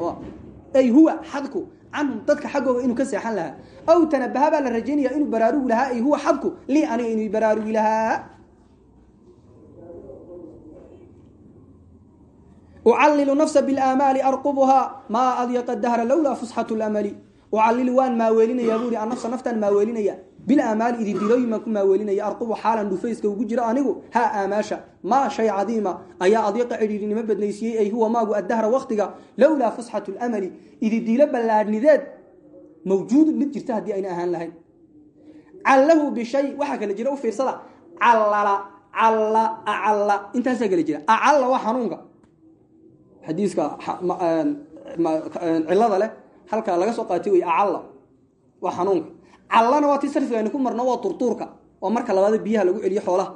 A: ay huwa xadku canhum dadka xaggooga inuu ka seexan lahaa. Aw tanabaha la rajaynaya inuu baraarugi lahaa ay huwa xadku lii aniga inuu baraarugi lahaa. Ucallilu nafsa bilaamaali arqubuhaa maa adyaqa dahra lowlaa fusxatu lamali ucallilu waan maaweelinayaa buu ihi annafsa naftaan maaweelinaya bilaamaali ididilooyin baan ku maaweelinaya arqubu xaalan dhufayska ugu jiro anigu haa aamaasha maa shay cadiima ayaa adyaqa cidhiirinimo badnaysiiyey ay huwa maagu addahra waktiga lowlaa fusxatu lamali ididiilo ballaadhnideed mawjuudun mid jirta haddii ayna ahaan lahayn. Callahu bishay waxaa kala jira u fiirsada callala calla acalla intaasaa kala jira acalla waa xanuunka. Xadiiska cilada leh halkaa laga soo qaatay wey acalla waa xanuunka callana waa tii sarfiga ku marno waa turtuurka oo marka labaad biyaha lagu celiyo xoolaha.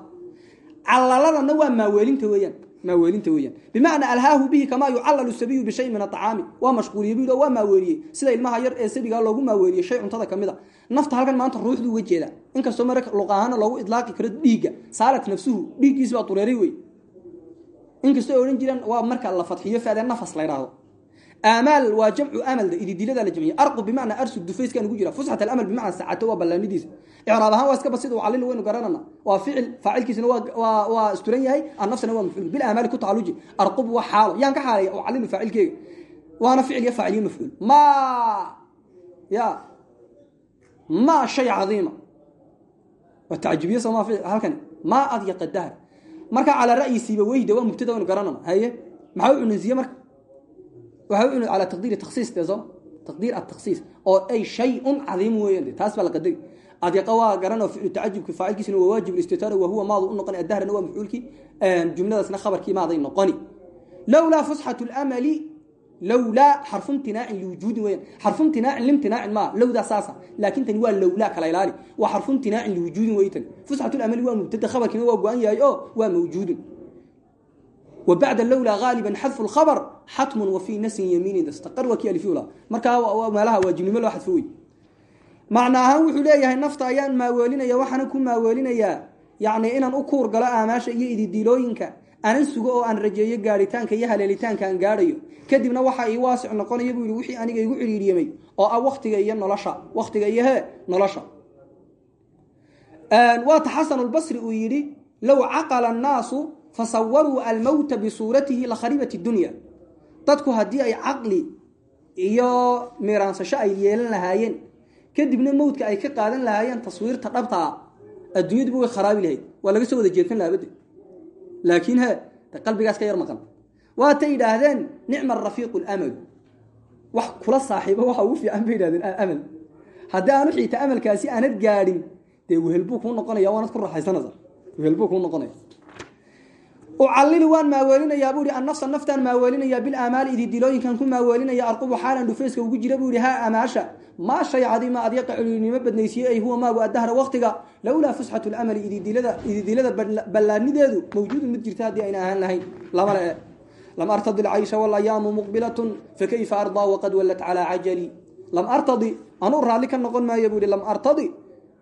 A: Calaladana waa maaweelinta weeyaan maaweelinta weeyaan. Bimacnaa alhaahu bihi kamaa yucallalu sabiyu bishay min aطacaami waa mashquuliye buu waa maaweeliyey. Sida ilmaha yar ee sabigaa loogu maaweeliyey shay cuntada ka mid a. Nafta halkan maanta ruuxdu uga jeeda inkastoo mara luq ahaana idlaaqi karo dhiigga saalat nafsuhu dhiiggiisi baa dureeray wey inkastoo odhan jiraan waa marka la fadxiyo faadee nafas la ydhaahdo aamaal waa jamcu amalda ididilada la jamciye arqu bimacnaa arsu dufayskan ugu jira. Fusxat alamal bimacnaa sacato waa ballaanidiisa icraab ahaan waa iska basid calil waynu garanana. Waa ficil faacilkiisana waa isturan yahay annafsina waa mafcuul. Bil aamaali ku tacaluji arqub waa xaalo. Yaan ka xaalaya oo calilu faacilkeega. Waana ficil iyo faacil iyo mafcuul. Ma ya ma shay cadiima. Waa tacajubiye sooma halkani. Ma adyaqa dahr marka calaa ra'yi siibaweyhda waa mubtada waynu garanana. Haye maxaa u cununsiye marka cunun calaa taqdiiri taksiis dee soo taqdiir ataksiis oo ay shay-un cadiim weeyaan de taas baa la qadari adyaqa waa garanoo ficlu tacajubki faacilkiisina waa waajib istitaara wa huwa maadu u noqoni adahrana waa mafcuulkii jumladaasna khabarkii maaday noqoni lowlaa fusxatu lamali lowlaa xarfu imtinaacin liwujuudin weyaan xarfu imtinaacin limtinaacin maa lowdaa saasa laakin tani waa lowlaa kala ilaali waa xarfu imtinaacin liwujuudin wey tani fusxatu lamali waa mubtada khabarkiina waa go-an yahay oo waa mawjuudun wa bacda lowlaa gaaliban xadfu lkhabr xatmun wa fii nasin yamiinin istaqar waa kii alifula markaa meelaha waajibnimo loo xadfo wey macna ahaan wuxuu leeyahay nafta ayaan maaweelinaya waxaana ku maaweelinayaa yacni inaan u kuur galo aamaasha iyo ididiilooyinka anan sugo oo aan rajeeyo gaaritaanka iyo haleelitaanka aan gaadhayo kadibna waxa ii waasic noqonaya buu yihi wixii aniga igu ciriiriyamay oo ah waktiga iyo nolosha waktiga iyo he nolosha waata xasan lbasri uu yidhi low caqala annaasu fasawaruu almowta bisuuratihi lakharibat dunya dadku haddii ay caqli iyo miiraansasho ay yeelan lahaayeen kadibna mowdka ay ka qaadan lahaayeen taswiirta dhabtaa adduunyaduba way kharaabi lahayd waa laga soo wada jeedsan lahabade laakiin he qalbigaas ka yar maqan waatay yidhaahdeen nicma arafiiqu lamalu wax kula saaxiibo waxa ugu fiican bay yidhahdeen amal haddii aanu xiita amalkaasi aanad gaadhin dee wehel buu kuu waanad ku raaxaysanaysa wehel buu kuu noqonaya ucallilu waan maaweelinayaa buu ihi annafsa naftaan maaweelinayaa bilaamaali ididilooyinkan ku maaweelinaya arqubu xaalan dhufayska ugu jira buu ihi ha amaasha maa shay cadiima adyaqa celiynimo badnaysiye ay huwa maagu adahra waktiga lowlaa fusxatu lamali ididilada ballaanideedu mawjuudun mid jirta haddii ayna ahaan lahayn. Lamale e lam artadi lcaysha walayaamu muqbilatun fakayfa ardaa waqad wallat calaa cajali lam artadi anuu raalli ka noqon maayo buu ihi lam artadi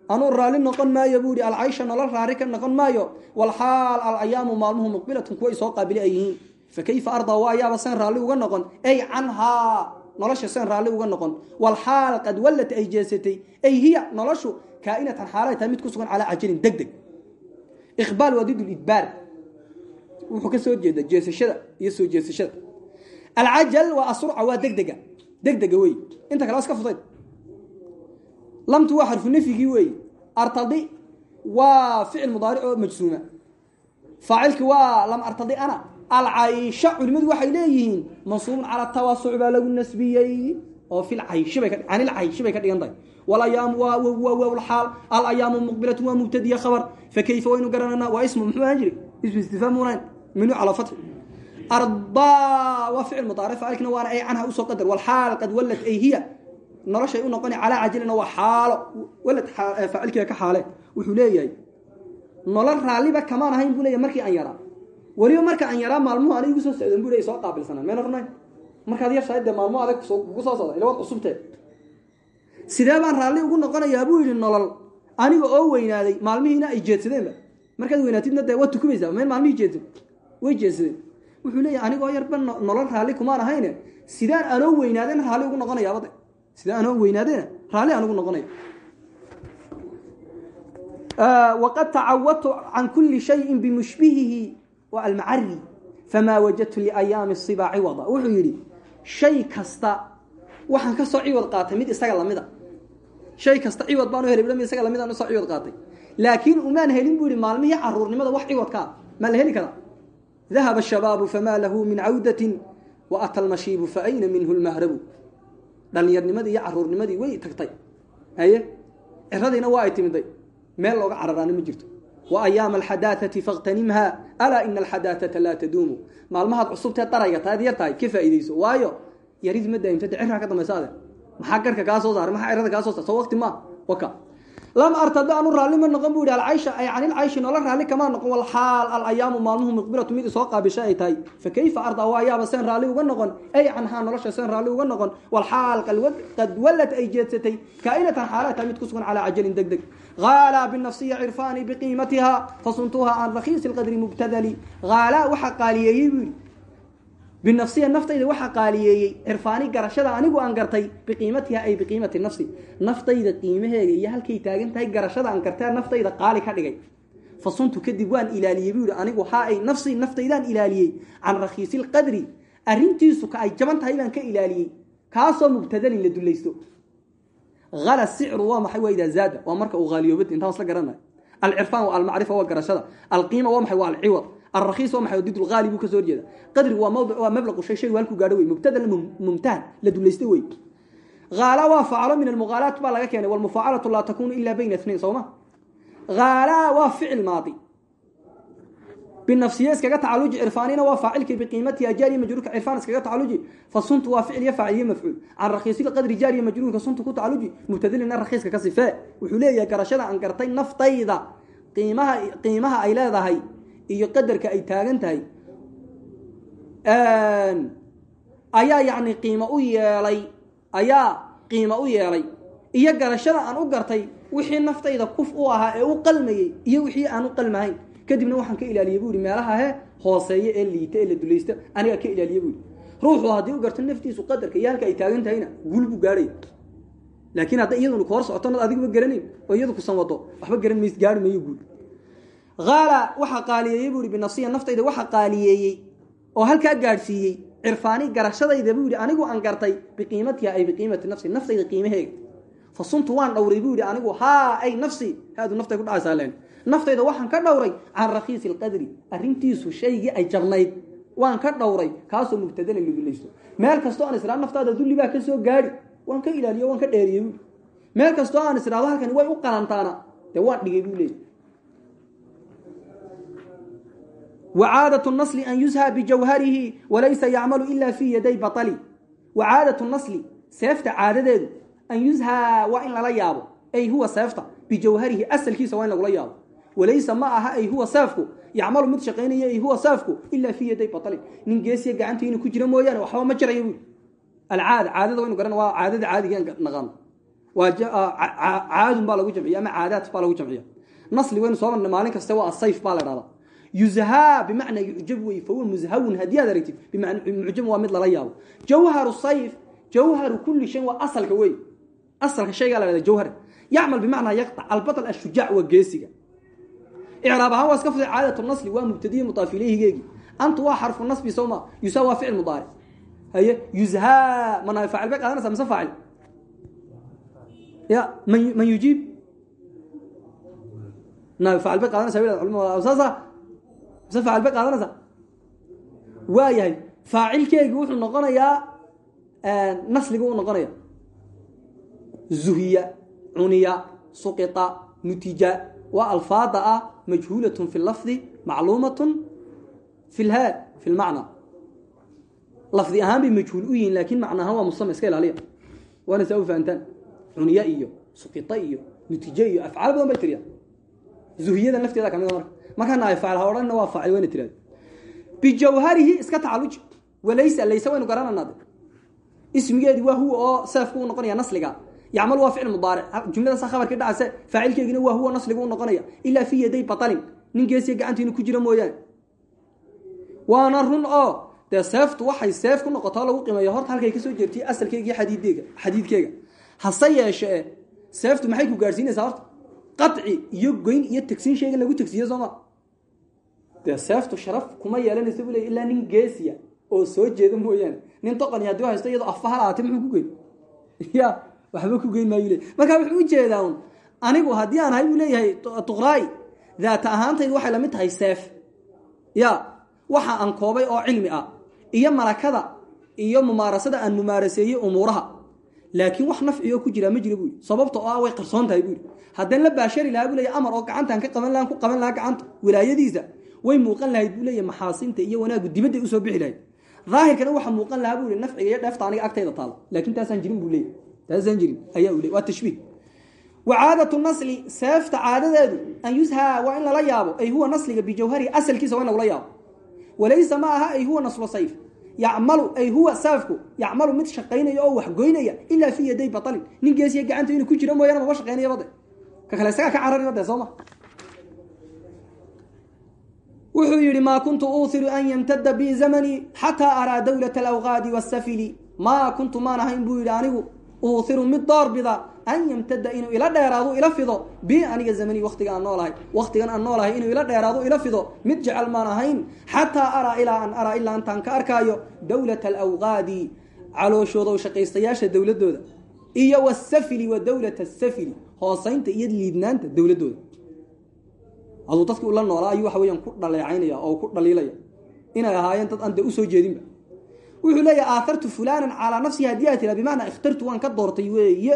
A: anuu raalli noqon maayo buu ihi alcaysha nolol raari ka noqon maayo. Walxaal alayaamu maalmuhu muqbilatun kuwa isoo qaabili ay yihiin. Fakayfa ardaa waa ayaaba seen raalli uga noqon? Ay canhaa nolosha seen raalli uga noqon. Walxaal qad wallat ay jeesatay. Ay hiya noloshu kaainatan xaalay mid ku sugan calaa cajalin deg deg iqbaal waa did lidbaar wuxuu ka soo jeeda jeesashada iyo soo jeesashada. Alcajal waa asurca waa degdega. Degdega wey inta kale iska fudayd lamtu waa xarfu nafyigii weeye artadi waa ficil mudaaric oo majsuuma faacilki waa lam artadi ana. Alcaysha culimadu waxay leeyihiin mansuubun cala tawaasuc baa lagu nasbiyey oo filcayshibay canilcayshi bay ka dhigan tahay. Walayaamu waa wawlxaal alayaamu muqbilatu waa mubtadiya khabar. Fakayfa waynu garananaa? Waa ismu muxuu ahaan jiray? Ismu istifhaamunayn minu calaa fatxi ardaa waa ficil mudaaric. Faacilkina waana ay canha u soo qadar. Walxaal qad wallat ay hiya noloshay u noqona calaa cajalina waa xaalo. Walad faacilkiiga ka xaale. Wuxuu leeyahay nolol raalliba kamaan ahayn buu leeyahy markii aan yaraa weliba marka aan yaraa maalmuhu ana soo socdeen bu soo qaabilsanaan. Mayna runayn markaad yartahay dee maalmuhu adag kugu soo socda ila waad sidee baan raalli ugu noqonayaa buu yidhi nolol aniga oo weynaaday maalmihiina ay jeedsadeenba. Markaad weynaatidna dee waad tukumaysaa mayn maalmihii jeedsan way jeedsadeen. Wuxuu leeyahay anigoo yarba nolol raalli kumaan ahayne. Sidaan anoo weynaaden raalli ugu noqonayaabade sidaan anoo weynaadena raalli aan ugu noqonaya waqad tacawadtu can kuli shayin bimushbihihi wa almacari famaa wajadtu liayaami siba ciwada. Wuxuu yidhi shay kasta waxaan ka soo ciwad qaatay mid isaga lamida shay kasta ciwad baan helay mid isaga la mid aan ciwad qaatay. Laakiin umaan helin buu maalmihii caruurnimada wax ciwadkaa maa la heli karaa dahaba shabaabu famaa lahu min cawdatin wa ata almashiibu fa ayna minhu lmahrabu dhalinyarnimadii iyo caruurnimadii way tagtay. Haye? Ciradiina waa ay timiday meel looga cararaana ma jirto. Wa ayaama alxadaatati fakhtanimha alaa ina alxadaatata laa taduumu. Maalmahaad cusubtee darayga taad yar tahay ka faa'iidayso? Waayo yarid ma daa'imta cirraa ka dambaysa ade maxaa garka kaa soo saaray maxaa cirada kaa soo saar soo waqti maa waka lam artado anu raalli ma noqon bu yihi alcaysha ay canilcayshi noola raalli kamaa noqon walxaal alayaamu maalmuhu muqbilatu mid isoo qaabisha ay tahay. Fa kayfa ardaa waa yaaba seen raalli uga noqon? Ay canhaa nolosha seen raalli uga noqon? Walxaal qad wallad ay jeedsatay kaa'inatan xaalaa tahay mid ku sugan calaa cajalin deg deg haalaa binafsiya cirfaani biqiimatiha fasuntuuha can rakhiisi lqadri mubtadali. Haalaa waxaa qaaliyeeyey binafsiya naftayda waxaa qaaliyeeyey cirfaani garashada anigu aan gartay biqiimatiha ay biqiimati nafsi. Naftayda qiimaheega iyo halkay taagan tahay garashada aan gartay naftayda qaali ka dhigay. Fa suntu kadib waan ilaaliyey buu yihi anigu haa ay nafsi naftaydaan ilaaliyey. Can rakhiisi lqadri arrintiisu ka ay jaban tahay baan ka ilaaliyey. Kaasoo mubtadalin la dulaysto hala sicru waa maxay? Waa idaa zaada. Waa marka uu haaliyoobad intaan alrakhiis waa maxay did ulhaali buu ka soo horjeeda qadrigu waa mawdic waa mablaqu shay shaygu halkuu gaadho wey mubtada mumtahan la dulaysta wey haala waa faclo min almuqaalaat baa laga keenay walmufaacalatu laa takunu ila bayna itnain sowma haala waa ficil maadi binafsiya iskaga tacaluji cirfaanina waa faacilki biqiimatiha jaariya majruurka cirfaan iskaga tacaluji fa suntu waa ficil iyo faaciliye mafcuul can rakhiisi qadri jaariya majruurka suntu ku tacaluji mubtadilina rakhiiska ka iyo qadarka ay taagan tahay ayaa yacni qiimo u yeelay ayaa qiimo u yeelay. Iyo garashada aan u gartay wixii naftayda kuf u ahaa ee u qalmayey iyo wixii aan u qalmahayn. Kadibna waxaan ka ilaaliyey bu meelaha he hooseeya ee liita ee la dulaysta anigaa ka ilaaliye bu ruuxu haddii u garto naftiisu qadarka iyo halka ay taagan tahayna guul buu gaadhaya. Laakiin hadday iyaduna ku hor socotonad adiguba garanayn oo iyadu kusan wado waxba garan mays gaari guul haala waxaa qaaliyeeyey buu ihi binafsiya naftayda waxaa qaaliyeeyey oo halkaa gaadhsiiyey. Cirfaani garashadayda buu anigu aan gartay biqiimatiha ay biqiimati nafsi naftayda qiimaheega fa suntu waan dhowray buu anigu haa ay nafsi haadu naftay ku dhacaysaa leen. Naftayda waxaan ka dhowray can rakhiisi lqadri arrintiisu shaygii ay jabnayd. Waan ka dhowray kaasoo mubtadana ladulaysto meel kastoo aan israa naftaada dulli baa ka soo waan ka ilaaliyo waan ka dheeriyey buui meel kastoo aan israado halkani way u qalantaana dee waan dhigay buu وعاadة النصل أن يزhى بjawharihi walaysa yacmalu إla fي yaday baطli وعaadaة النصl seefta caadadeedu an yuzhaa waa in lala yaabo ay huwa seefta bijawharihi asalkiisa waa in lagula yaabo walaysa ma aha ay huwa seefku yacmalu mid shaqaynaya ay huwa seefku ilaa fii yaday baطli nin geesiya gacanta inuu ku jiro mooyaane waxba ma jirayo buui alcaada caadada waynu garan waa caadada caadiga naqaano waa caadun baa lagu jamciya ama caadaat baa lagu jamciya nasli waynu soo marnay maalin kaste waa asayf baa la dhahdaa yuzhaa bimacnaa yucjab wey fahuwa mushawun haddii aad aragtid mucjab waa mid lala yaabo. Jawharu sayf jawharu kuli shay waa asalka wey asalka shaygaa la hahda jawhar. Yacmal bimacnaa yaqطc albaطl ashujac waa geesiga. Icraab ahaan waa iska fuday caadat nasli waa mubtadiye mudaaf ilayhigeegi antu waa xarfu nasbi sowma yusaa waa ficil mudaaric. Haye yuzhaa mana faacil bay qaadanaysaa mise faacil? Ya man yujiib? Na faacil bay qaadanaysaa culimada saasa mise faacil bay qaadanaysaa waa wuxuu noqonayaa nasliga u noqonaya zuhiya cuniya suqita nutija waa alfaada ah majhuulatun fi lafdi macluumatun fi lhaad fi lmacna lafdi ahaan bay majhuul u yihiin laakin macna waa musama iska ilaaliya. Waana saa u fahantaan. Cuniya iyo suqita iyo nutije iyo afcaal badan bay tiriya zuhiyadan lafteeda ka mid marka markaana ay faacil ha odhanna waa faacil wayna tirahda bijawharihi iska tacaluji walaysa laysa waynu garananaa ismigeedi waa huwa oo seefku u noqonaya nasliga. Yacmal waa ficil mudaaric. Jumladaasa khabarkii dhacayse faacilkeegina waa huwa nasliga u noqonaya. Ilaa fii yaday batalin. Nin geesiya ku jira mooyaane. Waana run oo dee seeftu waxay seef ku noqotoo lagu qimeeyo horta halkay ka soo jeertay asalkeega iyo xadiidkeega xadiidkeega hase yeeshee seeftu maxay ku gaadhsiinaysaa horta? Qaci iyo goyn iyo tegsiin shaygan lagu tegsiiyo sooma dee seeftu sharaf kuma yeelanaysa bu ley ilaa nin geesiya oo soo jeeda mooyaane. Nin doqoni haddii haysto iyadoo afahal ahaatay muxuu ku geyn ya waxba ku geyn maayu le markaa wuxuu u anigu haddii aan ahay buu leeyahay tuqraay daata ahaantaydu waxay la mid tahay seef. Ya waxa aan koobay oo cilmi ah iyo malakada iyo mumaarasada aan mumaaraseeyey umuuraha. Laakiin wax nafci oo ku jiraa ma jira buu yidhi. Sababta ah way qarsoon tahay buu yidhi. Haddaan la baashari lahaa buu amar oo gacantaan ka qaban lahaan ku qaban lahaa gacanta. Wilaayadiisa way muuqan lahayd buu leeya maxaasinta iyo wanaaggu dibadday u soo bixi lahayd. Daahirkana waxa muuqan lahaa buu yihi nafciga iyo dheefta aniga agtayda taala laakiin taasaan jirin buu leeya taasaan jirin ayaa u le waa tashbiih. Wa caadatu nasli seefta caadadeedu an yushaa waa in lala yaabo ay huwa nasliga bijawharihi asalkiisa waa in lagula yaabo. Walaysa ma aha ay huwa naslu sayf. Yacmalu ay huwa saafku yacmalu mid shaqaynaya oo wax goynaya ilaa fi yaday batalin. Nin geesiya gacanta inuu ku jiro mooyaane maba shaqaynaya bade. Ka kale isagaa ka cararina dee soo ma wuxuu yidhi maa kuntu uuhiru an yamtada bi zamanii xataa araa dawlata alawqaadi wasafili maa kuntu maan ahayn buu yidhi anigu uuhiru mid doorbida an yamtada inuu ila dheeraado ila fido bi aniga zamanii waktiga aan noolahay. Waktigan aan noolahay inuu ila dheeraado ila fido. Mid jecel maan ahayn xataa araa ilaa an araa ilaa intaan ka arkaayo dawlata alawqaadi. Calooshooda shaqaystayaasha dowladooda iyo wasafili wa dawlata asafili hoosaynta iyo liidnaanta dowladooda aduu dadkii ula noolaa ayuu waxa weyaan ku dhaleecaynaya oo ku dhaliilaya. Inay ahaayeen dad aan de u soo jeedinba. Wuxuu leeyahy aathartu fulanan calaa nafsihi haddii ay tira bimacnaa ikhtartu waan ka doortay weeye.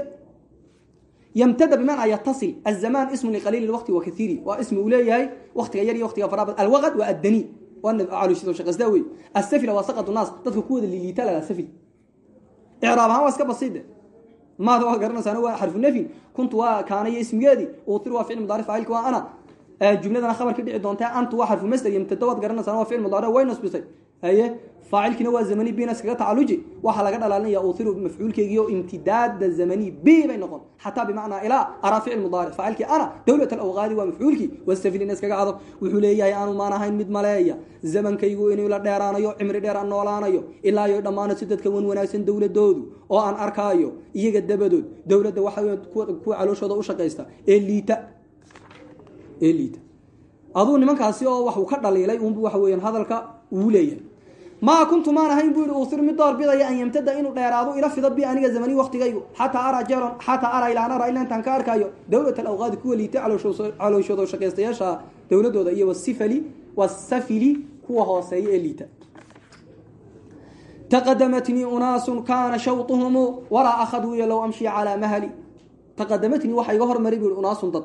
A: Ymtada bimacnaa yatasil azamaan ismu liqaliili waqti wa kaiiri waa ismi uu leeyahay waktiga yar iyo waktiga faraabad. Alwaqad waa addani waacalooshado shaqasdaa wey asafila waa saqatu naas. Dadka kuwada liliita la safil. Icraab ahaan waa iska basiide maada waa garanaysaana waa xarfu nafyin. Kuntu waa kaanaya ismigeedii uutir waa ficil mudaaric faacilka waa ana jumladana khabarka dhici doonta antu waa xarfu masder yamtada waad garanaysaa waa ficil mudaaric way nasbisay. Haye faacilkiina waa zamani bina iskaga tacaluji waxaa laga dhalaalinaya uthiru mafcuulkeygiio imtidaada zamani b noqon. Xataa bimacnaa ilaa araa ficil mudaaric faacilkii ana dawlat alawqaadi waa mafcuulkii wasafilina iskaga cadab. Wuxuu leeyahay aanu maan mid maleeya. Zamankaygu inuu la dheeraanayo cimri dheer aan noolaanayo. Ilaa yo dhammaana si dadka wan wanaagsan dowladoodu oo aan arkaayo iyaga dabadood dowladda waxa kuwa calooshooda u shaqaysta. Ee liita ee liita aduu nimankaasi oo waxuu ka dhaliilay unbu waxa weeyaan hadalka uu leeyahay. Maa kuntu maan ahayn buu yihi uusir mid door bidaya an yamtada inuu dheeraado ila fido bi aniga zamani waktigaygu xataa araa jeeron xataa araa ilaa an araa ilaa intaan ka arkaayo dawlat alawqaadi kuwa liita calooshooda shaqaystayaasha dowladooda iyo wasifali wasafili kuwa hooseeya ee liita taqadamatnii unaasun kaana shawtuhumu waraa khadwiya low amshiya calaa mahali. Taqadamatnii waxa iga hormaray buu yihi dad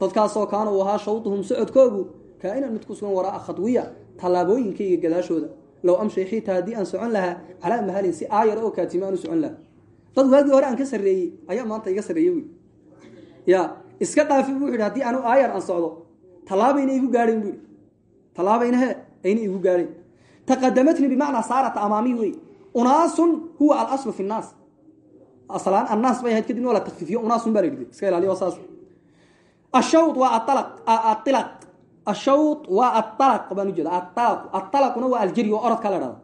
A: dadkaasoo kaana uu ahaa shawtuhum socodkoogu kaa-inan mid ku sugan waraa khadwiya tallaabooyinkayga gadaashooda. Low amshay xiita haddii aan socon lahaa calaa mahalin si aayar oo kaatimo aan u socon lahaa. Dad waagii hore aan ka sarreeyey ayaa maanta iga sarreeyey wy ya iska dhaafi buu yidhi haddii anu aayar aan socdo tallaabayna igu gaadhayn buu yidhi. Tallaabayna he ayna igu gaadhayn taqadamatni bimacnaa saarata amaami wey. Unaasun huwa alaslu fi nnaas. Aslaan annaas bay ahayd kadibna waa la takfiifiyo unaasun baa la yidhi. Iska ilaaliyo saas ashawd waa atilaq ashawd waa atalaq baan ujeeda atalaq atalaquna waa aljari oo orodka la dhahda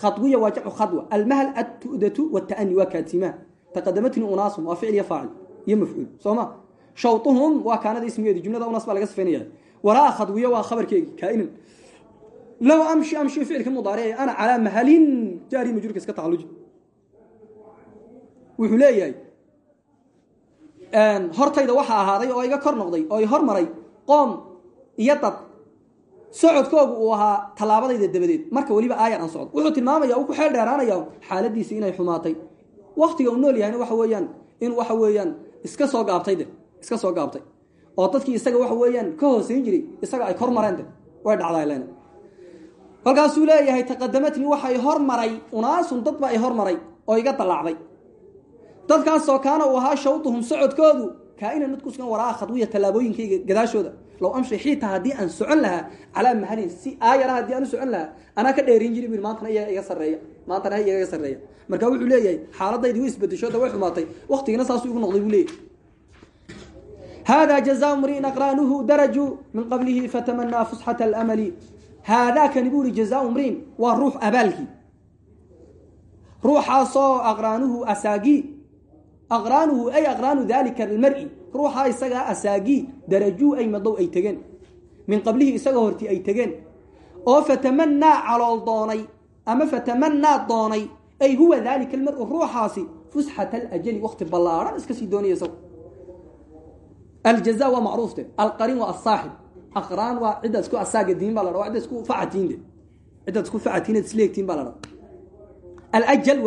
A: khadwiya waa jamcu khadwa. Almahl attu'datu wata'ani waa kaatimaha taqadamatni unaasun waa ficil iyo faacil iyo mafcuul. Soo ma? Shawtuhum waa kaanada ismigeedi. Jumlada unaas baa laga sifaynaya waraa khadwiya waa khabarkeegi kaa'inan low amshi amshi ficilka mudaaric ana calaa mahalin jaari majruurka iska tacaluji wuxuu leeyahay hortayda waxaa ahaaday oo iga kor noqday oo i hormaray qoom iyo dad. Socodkoogu uu ahaa tallaabadayda dabadeed. Marka weliba aayar aan socdo. Wuxuu tilmaamaya uu ku xeel dheeraanaya xaaladiisi inay xumaatay. Waktiga uu nool yahayna waxa weeyaan in waxa weeyaan iska soo gaabtay iska soo gaabtay. Oo dadkii isaga waxa weeyaan ka hooseyn jiray isaga ay kor mareen de way dhacdaa lena kolkaasuu leeyahay taqadamatni waxa i hormaray unaasun dad baa i hormaray oo iga dalaacday dadkaasoo kaana uu ahaa shawtuhum socodkoodu kaa-inan mid ku sugan waraa khadwiya tallaabooyinkayga gadaashooda. Low amshi xiita haddii aan socon lahaa calaa mahalin si aayara haddii aan socon lahaa anaa ka dheerin jiri bu maantana iyaga iga sarreeya maantana iyaga iga sarreeya. Marka wuxuu leeyahay xaaladaydi isbedeshooda way xumaatay waktigina saasuu igu noqday buu leeyahy hada jazaa mriin aqraanuhu daraju min qablihi fatamanaa fusxata alamali. Haadaakani buu ihi jazaa mriin waa ruux abaalkii. Ruuxaasoo aqraanuhu asaagii aqraanuhu ay aqraanu dalika almari ruuxaa isagaa asaagii darajuu ay madow ay tegeen min qablihi isaga hortii ay tegeen oo fatamanaa calool doonay ama fatamanaa doonay ay huwa dalika almaru ruuxaasi fusxat alajali wakti ballaadhan iska sii doonaya isago aljaza waa macruufte alqariin waa asaaxib aqraan waa cidda isku asaaga diin baa la dha waa cidda isku facatiinde ciddaad isku facatiinad isleegtiin baa la dhaa alajal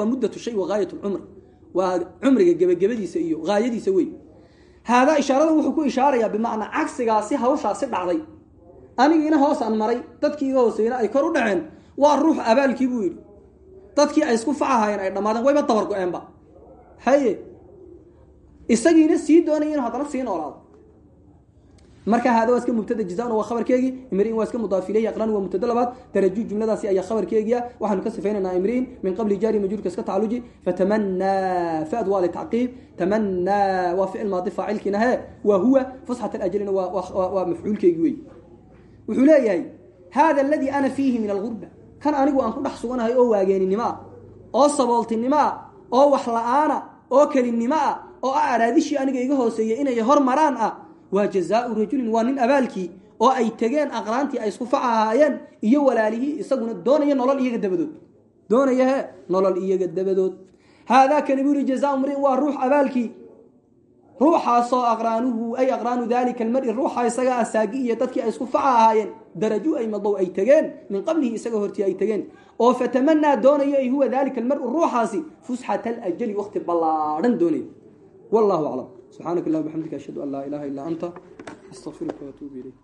A: waa cumriga gebagabadiisa iyo haayadiisa wey haadaa ishaaradan wuxuu ku ishaarayaa bimacnaa cagsigaasi hawshaasi dhacday. Anigiina hoosaan maray dadkii iga hooseyna ay kor u dhaceen waa ruux abaalkii buu yidhi. Dadkii ay isku facahaayeen ay dhammaadeen wayba dabar go-eenba haye isagiina sii doonaya inu haddana sii noolaado marka hada waa iska mubtada jazaan waa khabarkeegii imriin waa iska mudaaf ilayhi aqran waa mubtada labaad. Daraju jumladaasi ayaa khabarkeegiya. Waxaanu ka sifaynaynaa imriin min qabli jaari majruurka iska tacaluji fatamanaa fad waa litacqiib tamanaa waa ficil maadi faacilkiina he waa huwa fusxat alajalina waa mafcuulkeygii wey wuxuu leeyahay hada aladii ana fiihi min algurba kan anigu aan ku dhex suganahay oo waageeninimo ah oo sabooltinimo ah oo wax la'aana oo kelinimo ah oo ah araadishii aniga iga hooseeyey inay hormaraan ah waa jazaau rajulin waa nin abaalkii oo ay tegeen aqraantii ay isku fac ahaayeen iyo walaalihii isaguna doonaya nolol iyaga dabadood. Doonaya nolol iyaga dabadood. Haadaa kani buu yihi jazaa mrin waa ruux abaalkii. Ruuxaasoo aqraanuhu ay aqraanu dalika almari ruuxa isaga ah saagi iyo dadkii ay isku faca ahaayeen. Daraju ay madow ay tegeen min qablihi isaga hortii ay tegeen. Oo fatamanaa doonayo ay huwa dalika almaru ruuxaasi fusxata alajali wakti ballaadhan doonayo wallahu aclam subxaanaka allah bxamdika ashhadu an laa ilaha illaa anta astaqfiruka waatuubu ilayk